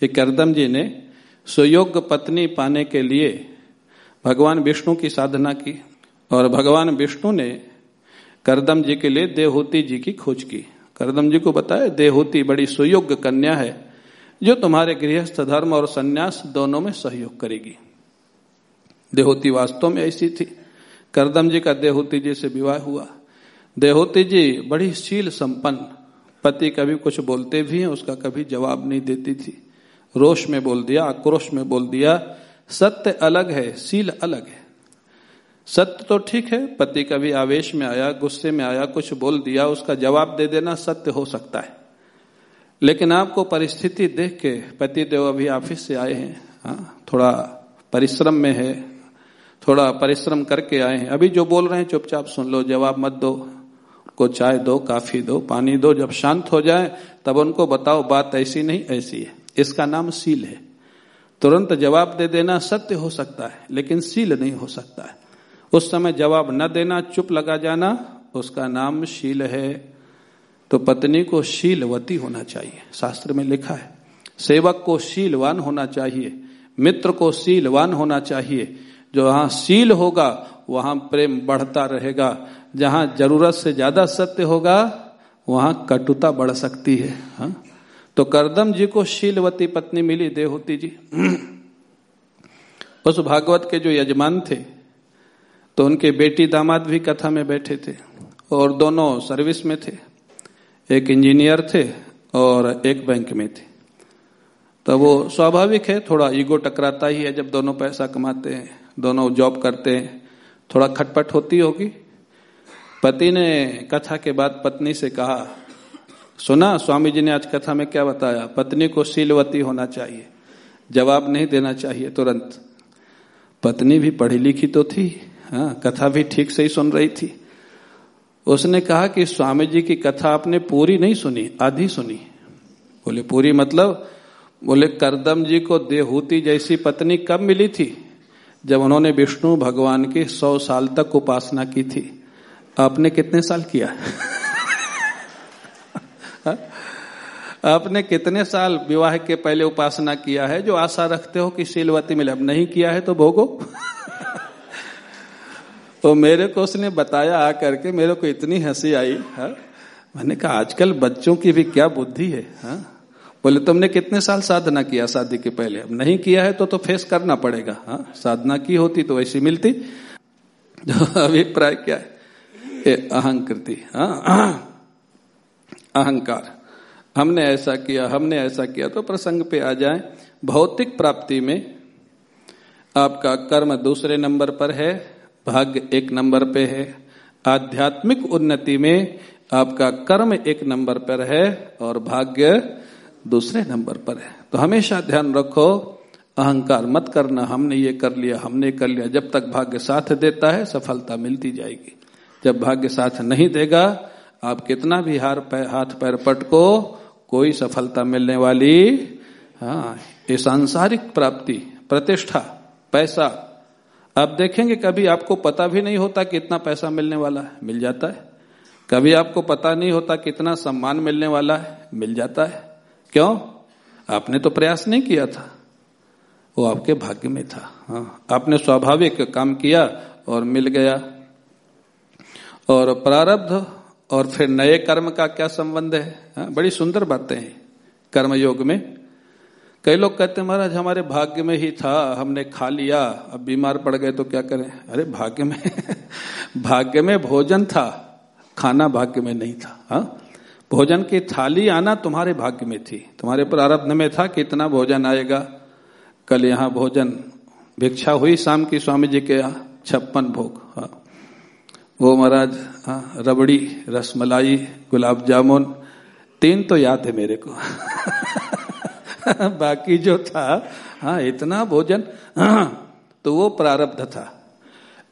कि करदम जी ने सुयोग्य पत्नी पाने के लिए भगवान विष्णु की साधना की और भगवान विष्णु ने करदम जी के लिए देहूति जी की खोज की। करदम जी को बताया देहूति बड़ी सुयोग्य कन्या है, जो तुम्हारे गृहस्थ धर्म और सन्यास दोनों में सहयोग करेगी। देहोती वास्तव में ऐसी थी। करदम जी का देहोती जी से विवाह हुआ। देहोती जी बड़ी शील संपन्न, पति कभी कुछ बोलते भी हैं, उसका कभी जवाब नहीं देती थी। रोष में बोल दिया, आक्रोश में बोल दिया, सत्य अलग है, सील अलग है। सत्य तो ठीक है, पति कभी आवेश में आया, गुस्से में आया, कुछ बोल दिया, उसका जवाब दे देना सत्य हो सकता है। लेकिन आपको परिस्थिति देख के पति देव अभी ऑफ़िस से आए हैं हाँ थोड़ा परिश्रम में है, थोड़ा परिश्रम करके आए हैं। अभी जो बोल रहे हैं, चुपचाप सुन लो, जवाब मत दो को चाय दो, काफ़ी दो, पानी दो, जब शांत हो जाए, तब उनको बताओ, बात ऐसी नहीं, ऐसी है। इसका नाम सील है। तुरंत जवाब दे देना सत्य हो सकता है, लेकिन सील नहीं हो सकता है। उस समय जवाब न देना, चुप लगा जाना, उसका नाम शील है। तो पत्नी को शीलवती होना चाहिए, शास्त्र में लिखा है। सेवक को शीलवान होना चाहिए, मित्र को शीलवान होना चाहिए। जो वहाँ शील होगा, वहाँ प्रेम बढ़ता रहेगा। जहाँ ज़रूरत से ज़्यादा सत्य होगा, वहाँ कटुता बढ़ सकती है, हा? तो करदम जी को शीलवती पत्नी मिली, देवहूति जी। उस भागवत के जो यजमान थे तो उनके बेटी दामाद भी कथा में बैठे थे और दोनों सर्विस में थे। एक इंजीनियर थे और एक बैंक में थे। तो वो स्वाभाविक है, थोड़ा ईगो टकराता ही है जब दोनों पैसा कमाते हैं, दोनों जॉब करते हैं, थोड़ा खटपट होती होगी। पति ने कथा के बाद पत्नी से कहा सुना स्वामी जी ने आज कथा में क्या बताया? पत्नी को शीलवती होना चाहिए। जवाब नहीं देना चाहिए तुरंत। पत्नी भी पढ़ी लिखी तो थी हाँ कथा भी ठीक से ही सुन रही थी। उसने कहा कि स्वामी जी की कथा आपने पूरी नहीं सुनी, आधी सुनी। बोले, पूरी मतलब? बोले, करदम जी को देहूति जैसी पत्नी कब मिली थी? जब उन्होंने विष्णु भगवान की सौ साल तक उपासना की थी। आपने कितने साल किया? आपने कितने साल विवाह के पहले उपासना किया है जो आशा रखते हो कि शीलवती मिले? अब नहीं किया है तो भोगो। तो मेरे को उसने बताया आकर के मेरे को इतनी हँसी आई, हा? मैंने कहा, आजकल बच्चों की भी क्या बुद्धि है, हा? बोले, तुमने कितने साल साधना किया शादी के पहले? अब नहीं किया है तो तो फेस करना पड़ेगा हाँ? साधना की होती तो वैसी मिलती। अभिप्राय क्या है? अहंकृति हाँ? अहंकार। हमने ऐसा किया, हमने ऐसा किया तो प्रसंग पे आ जाए। भौतिक प्राप्ति में आपका कर्म दूसरे नंबर पर है भाग्य एक नंबर पे है। आध्यात्मिक उन्नति में आपका कर्म एक नंबर पर है और भाग्य दूसरे नंबर पर है। तो हमेशा ध्यान रखो, अहंकार मत करना, हमने ये कर लिया, हमने कर लिया। जब तक भाग्य साथ देता है, सफलता मिलती जाएगी। जब भाग्य साथ नहीं देगा, आप कितना भी हार पैर हाथ पैर पटको कोई सफलता मिलने वाली हाँ ये सांसारिक प्राप्ति, प्रतिष्ठा, पैसा। आप देखेंगे कभी आपको पता भी नहीं होता कि इतना पैसा मिलने वाला है, मिल जाता है। कभी आपको पता नहीं होता कितना सम्मान मिलने वाला है, मिल जाता है। क्यों? आपने तो प्रयास नहीं किया था। वो आपके भाग्य में था हाँ। आपने स्वाभाविक काम किया और मिल गया। और प्रारब्ध और फिर नए कर्म का क्या संबंध है? हाँ, बड़ी सुंदर बातें हैं कर्म योग में। कई लोग कहते हैं महाराज हमारे भाग्य में ही था हमने खा लिया अब बीमार पड़ गए तो क्या करें? अरे भाग्य में भाग्य में भोजन था खाना भाग्य में नहीं था। हा? भोजन की थाली आना तुम्हारे भाग्य में थी। तुम्हारे प्रारब्ध में था कि इतना भोजन आएगा। कल यहाँ भोजन भिक्षा हुई शाम की स्वामी जी के यहाँ छप्पन भोग। हाँ वो महाराज रबड़ी, रसमलाई, गुलाब जामुन, तीन तो याद है मेरे को। बाकी जो था हाँ इतना भोजन तो वो प्रारब्ध था।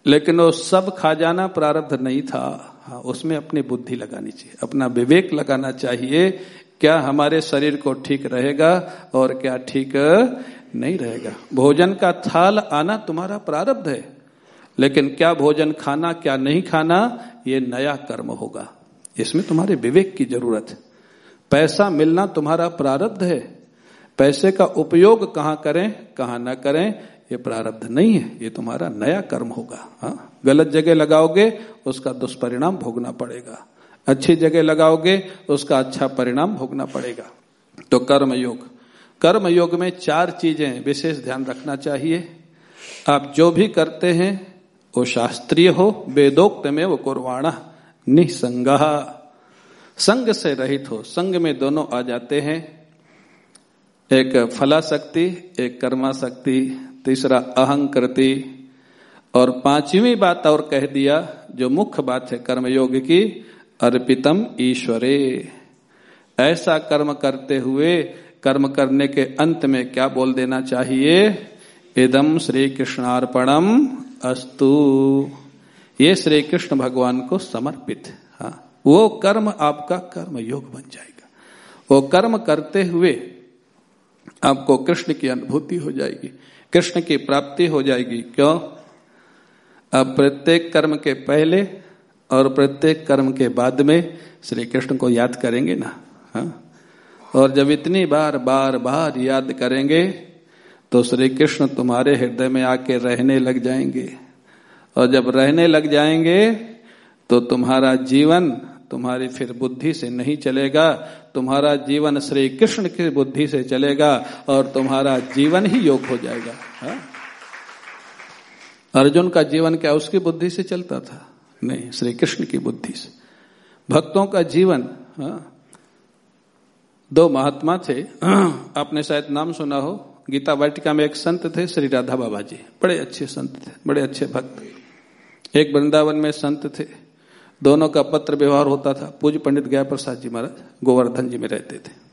लेकिन वो सब खा जाना प्रारब्ध नहीं था। हाँ उसमें अपनी बुद्धि लगानी चाहिए, अपना विवेक लगाना चाहिए, क्या हमारे शरीर को ठीक रहेगा और क्या ठीक नहीं रहेगा। भोजन का थाल आना तुम्हारा प्रारब्ध है। लेकिन क्या भोजन खाना, क्या नहीं खाना, ये नया कर्म होगा। इसमें तुम्हारे विवेक की ज़रूरत है। पैसा मिलना तुम्हारा प्रारब्ध है। पैसे का उपयोग कहाँ करें, कहाँ ना करें, ये प्रारब्ध नहीं है। ये तुम्हारा नया कर्म होगा। हाँ? गलत जगह लगाओगे, उसका दुष्परिणाम भोगना पड़ेगा। अच्छी जगह लगाओगे, उसका अच्छा परिणाम भोगना पड़ेगा। तो कर्म योग कर्म योग में चार चीज़ें विशेष ध्यान रखना चाहिए। आप जो भी करते हैं वो शास्त्रीय हो, वेदोक्त में वो कुरवाणा, निसंग। संग से रहित हो, संग में दोनों आ जाते हैं। एक फला शक्ति, एक कर्मा शक्ति, तीसरा अहंकृति। और पांचवी बात और कह दिया, जो मुख्य बात है कर्मयोग की, अर्पितम ईश्वरे। ऐसा कर्म करते हुए, कर्म करने के अंत में क्या बोल देना चाहिए? इदम श्री कृष्णार्पणम अस्तु। ये श्री कृष्ण भगवान को समर्पित। हाँ वो कर्म आपका कर्म योग बन जाएगा। वो कर्म करते हुए आपको कृष्ण की अनुभूति हो जाएगी, कृष्ण की प्राप्ति हो जाएगी। क्यों? अब प्रत्येक कर्म के पहले और प्रत्येक कर्म के बाद में श्री कृष्ण को याद करेंगे ना? हाँ। और जब इतनी बार बार बार याद करेंगे तो श्री कृष्ण तुम्हारे हृदय में आके रहने लग जाएँगे। और जब रहने लग जाएँगे तो तुम्हारा जीवन तुम्हारी फिर बुद्धि से नहीं चलेगा। तुम्हारा जीवन श्री कृष्ण की बुद्धि से चलेगा और तुम्हारा जीवन ही योग हो जाएगा। हा? अर्जुन का जीवन क्या उसकी बुद्धि से चलता था? नहीं, श्री कृष्ण की बुद्धि से। भक्तों का जीवन, हा? दो महात्मा थे। आपने शायद नाम सुना हो। गीता वाटिका में एक संत थे, श्री राधा बाबा जी। बड़े अच्छे संत थे, बड़े अच्छे भक्त। एक वृंदावन में संत थे। दोनों का पत्र व्यवहार होता था। पूज्य पंडित गया प्रसाद जी महाराज गोवर्धन जी में रहते थे।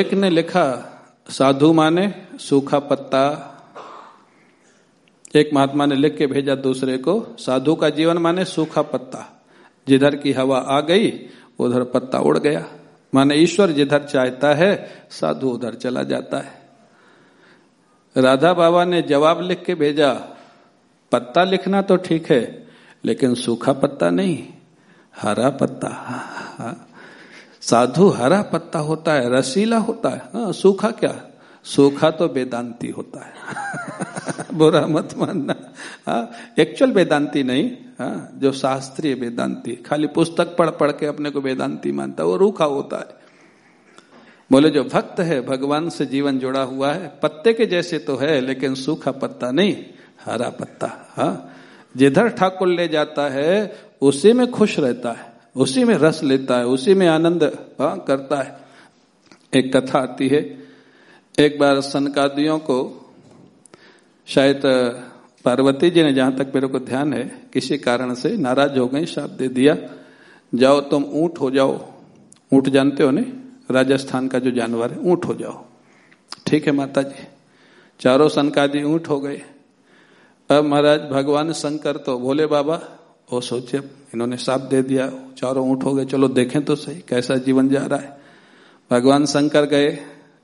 एक ने लिखा, साधु माने सूखा पत्ता। एक महात्मा ने लिख के भेजा दूसरे को, साधु का जीवन माने सूखा पत्ता। जिधर की हवा आ गई, उधर पत्ता उड़ गया। माने ईश्वर जिधर चाहता है साधु उधर चला जाता है। राधा बाबा ने जवाब लिख के भेजा पत्ता लिखना तो ठीक है लेकिन सूखा पत्ता नहीं हरा पत्ता। साधु हरा पत्ता होता है रसीला होता है। हाँ, सूखा क्या? सूखा तो वेदांती होता है। बुरा मत मानना। एक्चुअल हाँ, वेदांती नहीं हाँ, जो शास्त्रीय वेदांती। खाली पुस्तक पढ़ पढ़ के अपने को वेदांती मानता है वो रूखा होता है। बोले जो भक्त है भगवान से जीवन जुड़ा हुआ है पत्ते के जैसे तो है लेकिन सूखा पत्ता नहीं हरा पत्ता। हाँ जिधर ठाकुर ले जाता है उसी में खुश रहता है उसी में रस लेता है उसी में आनंद हाँ करता है। एक कथा आती है एक बार सनकादियों को, शायद, पार्वती जी ने जहाँ तक मेरे को ध्यान है, किसी कारण से नाराज़ हो गई शाप दे दिया, जाओ तुम, ऊँट हो जाओ। ऊँट जानते हो नहीं? राजस्थान का जो जानवर है, ऊँट हो जाओ। ठीक है माता जी चारों सनकादि ऊँट हो गए। अब महाराज, भगवान शंकर तो भोले बाबा। वो सोचे इन्होंने साप दे दिया, चारों ऊँट हो गए। चलो देखें तो सही, कैसा जीवन जा रहा है। भगवान शंकर गए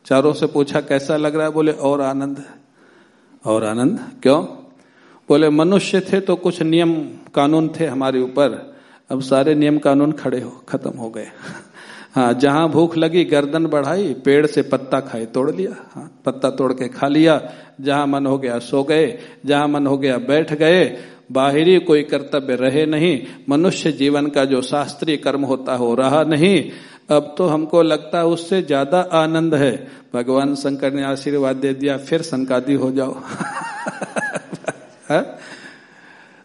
चारों से पूछा, कैसा लग रहा है? बोले, और आनंद और आनंद? क्यों? बोले, मनुष्य थे तो कुछ नियम कानून थे हमारे ऊपर। अब सारे नियम कानून खड़े हो, खत्म हो गए। हाँ जहाँ भूख लगी, गर्दन बढ़ाई, पेड़ से पत्ता खाए, तोड़ लिया। हाँ पत्ता तोड़ के खा लिया। जहाँ मन हो गया, सो गए। जहाँ मन हो गया, बैठ गए। बाहरी कोई कर्तव्य रहे नहीं। मनुष्य जीवन का जो शास्त्रीय कर्म होता हो, रहा नहीं। अब तो हमको लगता है उससे ज़्यादा आनंद है। भगवान शंकर ने आशीर्वाद दे दिया, फिर संकादी हो जाओ।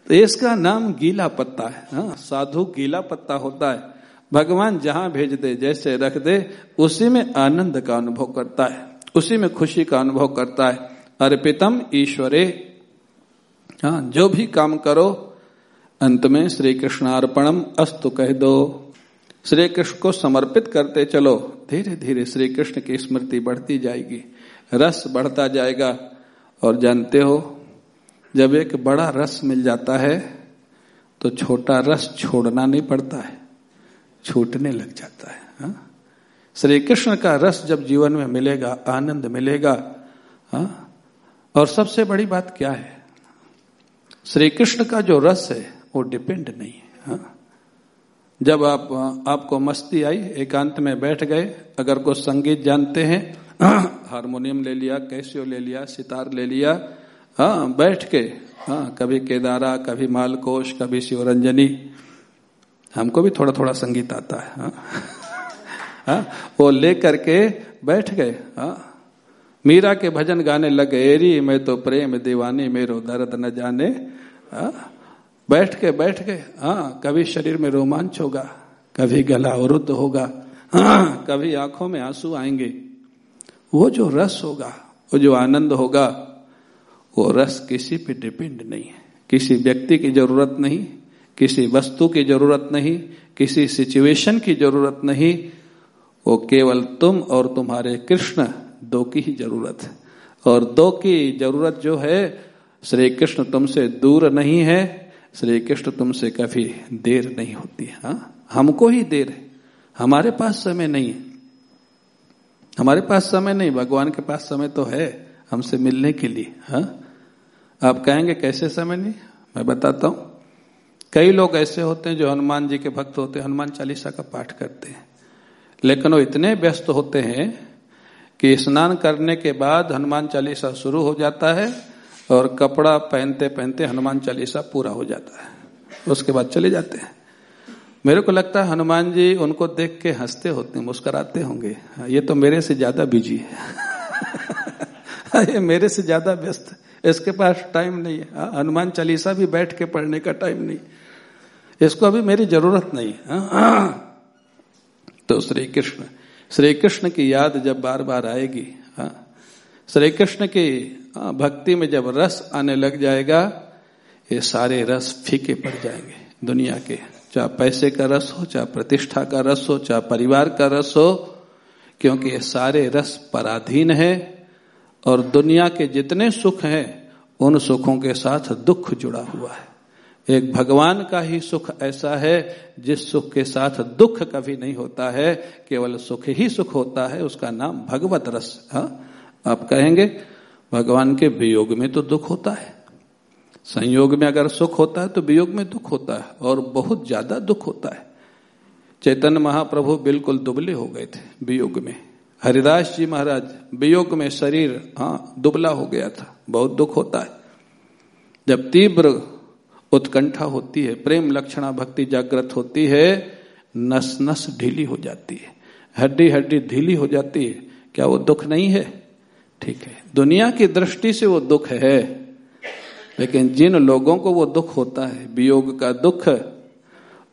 तो इसका नाम गीला पत्ता है। हा? साधु गीला पत्ता होता है। भगवान जहाँ भेज दे, जैसे रख दे, उसी में आनंद का अनुभव करता है। उसी में खुशी का अनुभव करता है। अर्पितम ईश्वरे। हाँ जो भी काम करो, अंत में श्री कृष्णार्पणम अस्तु कह दो। श्री कृष्ण को समर्पित करते चलो धीरे धीरे श्री कृष्ण की स्मृति बढ़ती जाएगी रस बढ़ता जाएगा और जानते हो, जब एक बड़ा रस मिल जाता है तो छोटा रस छोड़ना नहीं पड़ता है छूटने लग जाता है, हा? श्री कृष्ण का रस जब जीवन में मिलेगा, आनंद मिलेगा, हा? और सबसे बड़ी बात क्या है श्री कृष्ण का जो रस है, वो डिपेंड नहीं है, हा? जब आप आपको मस्ती आई एकांत में बैठ गए अगर कुछ संगीत जानते हैं हारमोनियम ले लिया कैसियो ले लिया सितार ले लिया हाँ बैठ के हाँ कभी केदारा कभी मालकोश कभी शिवरंजनी हमको भी थोड़ा थोड़ा संगीत आता है हाँ, हाँ वो ले करके बैठ गए हाँ। मीरा के भजन गाने लगे एरी मैं तो प्रेम दीवानी मेरो दर्द न जाने हाँ। बैठ के बैठ के हाँ कभी शरीर में रोमांच होगा, कभी गला अवरुद्ध होगा हाँ कभी आँखों में आँसू आएँगे। वो जो रस होगा, वो जो आनंद होगा, वो रस किसी पे डिपेंड नहीं है। किसी व्यक्ति की ज़रूरत नहीं, किसी वस्तु की ज़रूरत नहीं, किसी सिचुएशन की ज़रूरत नहीं, वो केवल तुम और तुम्हारे कृष्ण, दो की ही ज़रूरत है। और दो की ज़रूरत जो है, श्री कृष्ण तुमसे दूर नहीं है श्री कृष्ण तुमसे कभी देर नहीं होती है हाँ? हमको ही देर है। हमारे पास समय नहीं है। हमारे पास समय नहीं, भगवान के पास समय तो है हमसे मिलने के लिए हाँ? आप कहेंगे, कैसे समय नहीं? मैं बताता हूँ। कई लोग ऐसे होते हैं जो हनुमान जी के भक्त होते हैं, हनुमान चालीसा का पाठ करते हैं। लेकिन वो इतने व्यस्त होते हैं कि स्नान करने के बाद हनुमान चालीसा शुरू हो जाता है और कपड़ा पहनते पहनते हनुमान चालीसा पूरा हो जाता है। उसके बाद चले जाते हैं। मेरे को लगता है हनुमान जी उनको देख के हँसते होते मुस्कराते होंगे। ये तो मेरे से ज़्यादा बिज़ी है। ये मेरे से ज़्यादा व्यस्त। इसके पास टाइम नहीं है। हाँ, हनुमान चालीसा भी बैठ के पढ़ने का टाइम नहीं। इसको अभी मेरी ज़रूरत नहीं है। हाँ। तो श्री कृष्ण श्री कृष्ण की याद जब बार बार आएगी हाँ श्री कृष्ण की भक्ति में जब रस आने लग जाएगा, ये सारे रस फीके पड़ जाएँगे दुनिया के, चाहे पैसे का रस हो, चाहे प्रतिष्ठा का रस हो, चाहे परिवार का रस हो, क्योंकि ये सारे रस पराधीन है और दुनिया के जितने सुख हैं, उन सुखों के साथ दुख जुड़ा हुआ है एक भगवान का ही सुख ऐसा है, जिस सुख के साथ दुख कभी नहीं होता है, केवल सुख ही सुख होता है, उसका नाम भगवत रस हा? आप कहेंगे भगवान के वियोग में तो दुख होता है। संयोग में अगर सुख होता है तो वियोग में दुख होता है और बहुत ज़्यादा दुख होता है। चैतन्य महाप्रभु बिल्कुल दुबले हो गए थे वियोग में। हरिदास जी महाराज, वियोग में शरीर हाँ दुबला हो गया था, बहुत दुख होता है। जब तीव्र उत्कंठा होती है, प्रेम लक्षणा भक्ति जागृत होती है नस नस ढीली हो जाती है। हड्डी हड्डी ढीली हो जाती है। क्या वो दुख नहीं है? ठीक है। दुनिया की दृष्टि से वो दुख है, लेकिन जिन लोगों को वो दुख होता है, वियोग का दुख,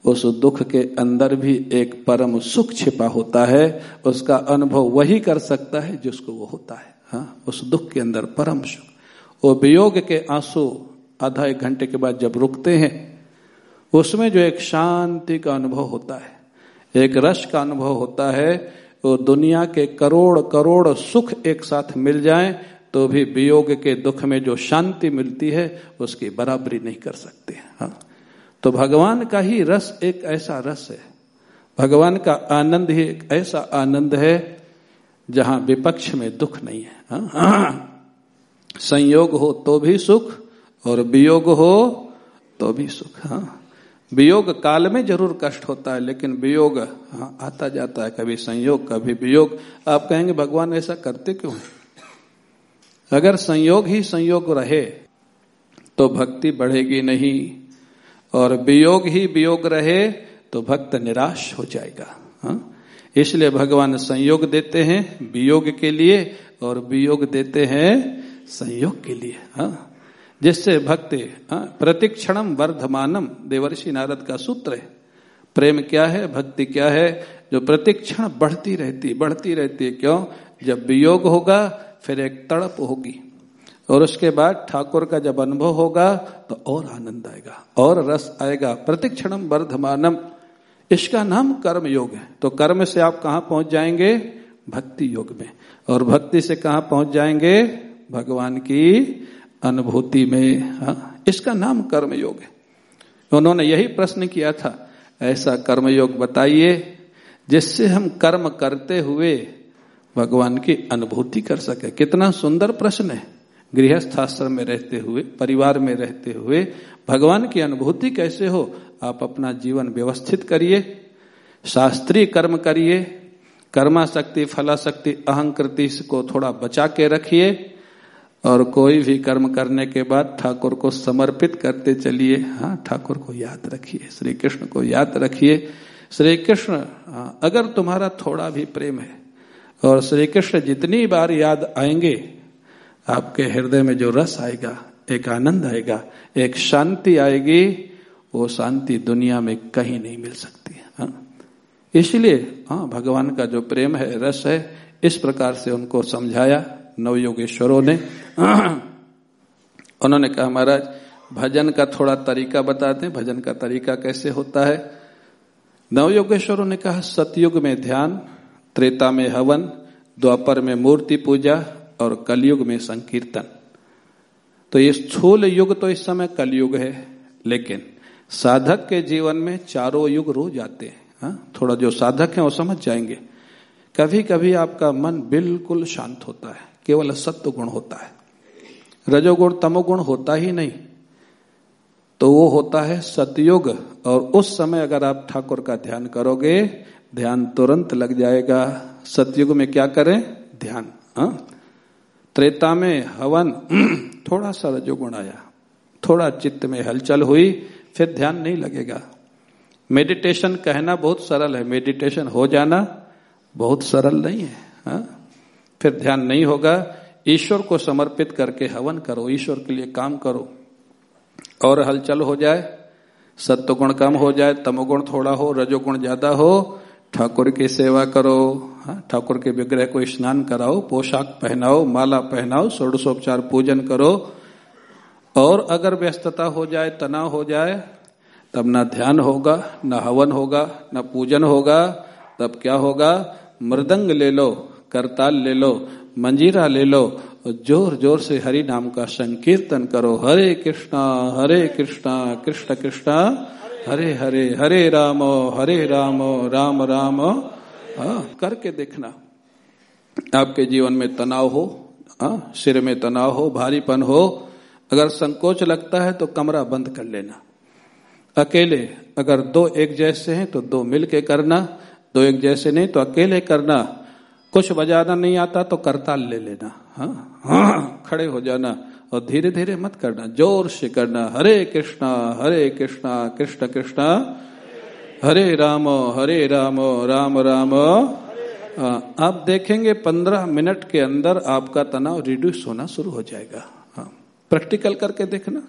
उस दुख के अंदर भी एक परम सुख छिपा होता है। उसका अनुभव वही कर सकता है जिसको वो होता है। हाँ उस दुख के अंदर परम सुख। वो वियोग के आँसू आधा एक घंटे के बाद जब रुकते हैं, उसमें जो एक शांति का अनुभव होता है, एक रस का अनुभव होता है वो दुनिया के करोड़ करोड़ सुख एक साथ मिल जाए तो भी वियोग के दुख में जो शांति मिलती है, उसकी बराबरी नहीं कर सकते। हाँ। तो भगवान का ही रस एक ऐसा रस है। भगवान का आनंद ही एक ऐसा आनंद है, जहाँ विपक्ष में दुख नहीं है। हाँ। संयोग हो तो भी सुख, और वियोग हो तो भी सुख। हाँ। वियोग काल में ज़रूर कष्ट होता है, लेकिन वियोग हाँ आता जाता है, कभी संयोग, कभी वियोग। आप कहेंगे, भगवान, ऐसा करते क्यों अगर संयोग ही संयोग रहे तो भक्ति बढ़ेगी नहीं, और वियोग ही वियोग रहे तो भक्त निराश हो जाएगा हाँ। इसलिए भगवान संयोग देते हैं वियोग के लिए, और वियोग देते हैं संयोग के लिए हाँ। जिससे भक्ति हाँ प्रतिक्षणम वर्धमानम, देवर्षि नारद का सूत्र है। प्रेम क्या है, भक्ति क्या है? जो प्रतिक्षण बढ़ती रहती बढ़ती रहती है। क्यों? जब वियोग होगा, फिर एक तड़प होगी। और उसके बाद ठाकुर का जब अनुभव होगा तो और आनंद आएगा, और रस आएगा। प्रतिक्षणम वर्धमानम, इसका नाम कर्म योग है। तो कर्म से आप कहा पहुँच जाएँगे? भक्ति योग में। और भक्ति से कहा पहुँच जाएँगे? भगवान की अनुभूति में हाँ इसका नाम कर्म योग है। उन्होंने यही प्रश्न किया था, ऐसा कर्म योग बताइए, जिससे हम कर्म करते हुए भगवान की अनुभूति कर सके। कितना सुंदर प्रश्न है। गृहस्थ आश्रम में रहते हुए, परिवार में रहते हुए, भगवान की अनुभूति कैसे हो, आप अपना जीवन व्यवस्थित करिए, शास्त्रीय कर्म करिए, कर्माशक्ति, फलाशक्ति, अहंकृति को थोड़ा बचा के रखिए। और कोई भी कर्म करने के बाद ठाकुर को समर्पित करते चलिए। हाँ ठाकुर को याद रखिए श्री कृष्ण को याद रखिए। श्री कृष्ण हाँ, अगर तुम्हारा थोड़ा भी प्रेम है और श्री कृष्ण जितनी बार याद आएँगे आपके हृदय में जो रस आएगा एक आनंद आएगा एक शांति आएगी वो शांति दुनिया में कहीं नहीं मिल सकती। हाँ इसलिए हाँ भगवान का जो प्रेम है रस है इस प्रकार से उनको समझाया। नवयोगेश्वरों ने। उन्होंने कहा, महाराज, भजन का थोड़ा तरीका बताते भजन का तरीका कैसे होता है? नवयोगेश्वरों ने कहा, सतयुग में ध्यान, त्रेता में हवन, द्वापर में मूर्ति पूजा और कलयुग में संकीर्तन। तो ये स्थूल युग तो इस समय कलयुग है, लेकिन साधक के जीवन में चारों युग रोज आते हैं। हा? थोड़ा जो साधक है वो समझ जाएँगे। कभी कभी आपका मन बिल्कुल शांत होता है। केवल सत्व गुण होता है। रजोगुण, तमोगुण होता ही नहीं। तो वो होता है सतयुग, और उस समय अगर आप ठाकुर का ध्यान करोगे, ध्यान तुरंत लग जाएगा। सतयुग में क्या करें? ध्यान। हा? त्रेता में हवन थोड़ा सा रजोगुण आया। थोड़ा चित्त में हलचल हुई, फिर ध्यान नहीं लगेगा। मेडिटेशन कहना बहुत सरल है। मेडिटेशन हो जाना बहुत सरल नहीं है। हा? फिर ध्यान नहीं होगा। ईश्वर को समर्पित करके हवन करो ईश्वर के लिए काम करो। और हलचल हो जाए सत्वगुण कम हो जाए तमोगुण थोड़ा हो रजोगुण ज़्यादा हो ठाकुर की सेवा करो हाँ, ठाकुर के विग्रह को स्नान कराओ पोशाक पहनाओ माला पहनाओ षोडशोपचार पूजन करो। और अगर व्यस्तता हो जाए तनाव हो जाए तब ना ध्यान होगा ना हवन होगा ना पूजन होगा तब क्या होगा? मृदंग ले लो। करताल ले लो, मंजीरा ले लो और ज़ोर ज़ोर से हरि नाम का संकीर्तन करो। हरे कृष्णा हरे कृष्णा, कृष्ण कृष्णा, हरे हरे हरे राम हरे राम राम राम। हाँ करके देखना। आपके जीवन में तनाव हो हाँ सिर में तनाव हो, भारीपन हो, अगर संकोच लगता है तो कमरा बंद कर लेना। अकेले, अगर दो एक जैसे हैं तो दो मिल के करना, दो एक जैसे नहीं तो अकेले करना। कुछ बजाना नहीं आता तो करताल ले लेना। हाँ हाँ खड़े हो जाना और धीरे धीरे मत करना। ज़ोर से करना। हरे कृष्णा हरे कृष्णा, कृष्ण कृष्णा। हरे राम हरे राम राम राम। आप देखेंगे पंद्रह मिनट के अंदर आपका तनाव रिड्यूस होना शुरू हो जाएगा। हाँ प्रैक्टिकल करके देखना।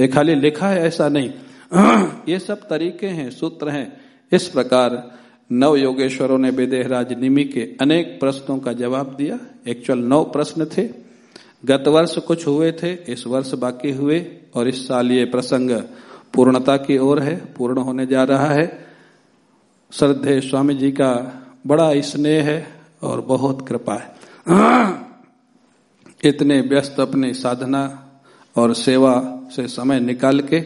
ये खाली लिखा है, ऐसा नहीं। ये सब तरीके हैं, सूत्र हैं। इस प्रकार नव योगेश्वरों ने विदेहराज निमि के अनेक प्रश्नों का जवाब दिया। एक्चुअल नौ प्रश्न थे। गत वर्ष कुछ हुए थे, इस वर्ष बाकी हुए और इस साल ये प्रसंग पूर्णता की ओर है, पूर्ण होने जा रहा है। श्रद्धे स्वामी जी का बड़ा स्नेह है और बहुत कृपा है। इतने व्यस्त अपनी साधना और सेवा से समय निकाल के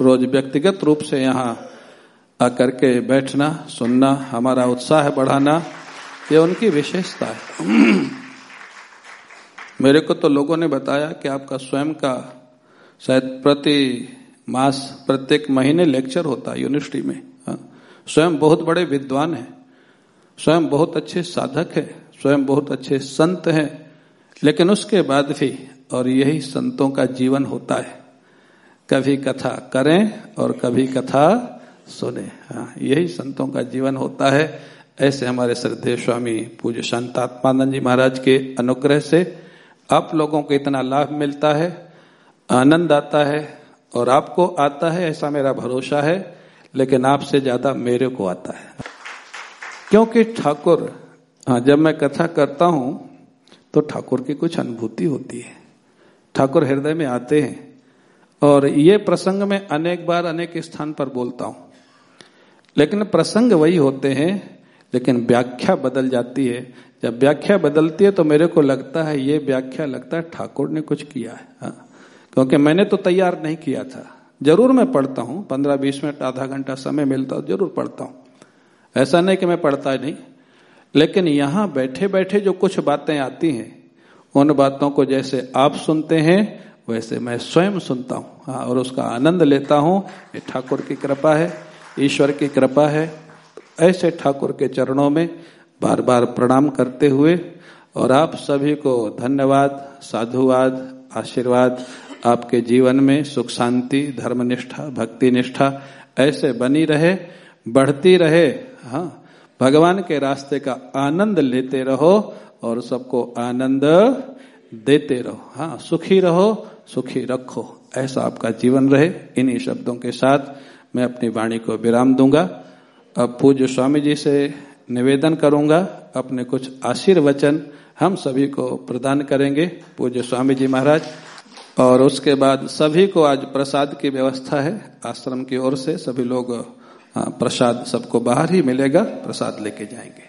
रोज व्यक्तिगत रूप से यहाँ आकर के बैठना, सुनना, हमारा उत्साह बढ़ाना, ये उनकी विशेषता है। मेरे को तो लोगों ने बताया कि आपका स्वयं का शायद प्रति मास, प्रत्येक महीने लेक्चर होता है यूनिवर्सिटी में। हाँ। स्वयं बहुत बड़े विद्वान हैं, स्वयं बहुत अच्छे साधक है, स्वयं बहुत अच्छे संत हैं, लेकिन उसके बाद भी और यही संतों का जीवन होता है। कभी कथा करें और कभी कथा सुने। हाँ यही संतों का जीवन होता है, ऐसे हमारे श्रद्धे स्वामी पूज्य संतात्मानंद जी महाराज के अनुग्रह से आप लोगों को इतना लाभ मिलता है, आनंद आता है और आपको आता है, ऐसा मेरा भरोसा है, लेकिन आपसे ज़्यादा मेरे को आता है। क्योंकि ठाकुर हाँ जब मैं कथा करता हूँ तो ठाकुर की कुछ अनुभूति होती है। ठाकुर हृदय में आते हैं और ये प्रसंग में अनेक बार अनेक स्थान पर बोलता हूँ। लेकिन प्रसंग वही होते हैं, लेकिन व्याख्या बदल जाती है। जब व्याख्या बदलती है तो मेरे को लगता है ये व्याख्या लगता है ठाकुर ने कुछ किया है हाँ। क्योंकि मैंने तो तैयार नहीं किया था। ज़रूर मैं पढ़ता हूँ, पंद्रह बीस मिनट, आधा घंटा समय मिलता ज़रूर पढ़ता हूँ। ऐसा नहीं कि मैं पढ़ता ही नहीं। लेकिन यहाँ बैठे बैठे जो कुछ बातें आती हैं, उन बातों को जैसे आप सुनते हैं, वैसे मैं स्वयं सुनता हूँ हाँ और उसका आनंद लेता हूँ। ये ठाकुर की कृपा है। ईश्वर की कृपा है। ऐसे ठाकुर के चरणों में बार बार प्रणाम करते हुए और आप सभी को धन्यवाद, साधुवाद, आशीर्वाद, आपके जीवन में सुख शांति धर्म निष्ठा भक्ति निष्ठा ऐसे बनी रहे, बढ़ती रहे। हाँ भगवान के रास्ते का आनंद लेते रहो और सबको आनंद देते रहो। हाँ सुखी रहो, सुखी रखो। ऐसा आपका जीवन रहे। इन्हीं शब्दों के साथ मैं अपनी वाणी को विराम दूँगा। अब पूज्य स्वामी जी से निवेदन करूँगा, अपने कुछ आशीर्वचन हम सभी को प्रदान करेंगे, पूज्य स्वामी जी महाराज। और उसके बाद सभी को आज प्रसाद की व्यवस्था है, आश्रम की ओर से सभी लोग प्रसाद सबको बाहर ही मिलेगा, प्रसाद लेके जाएँगे।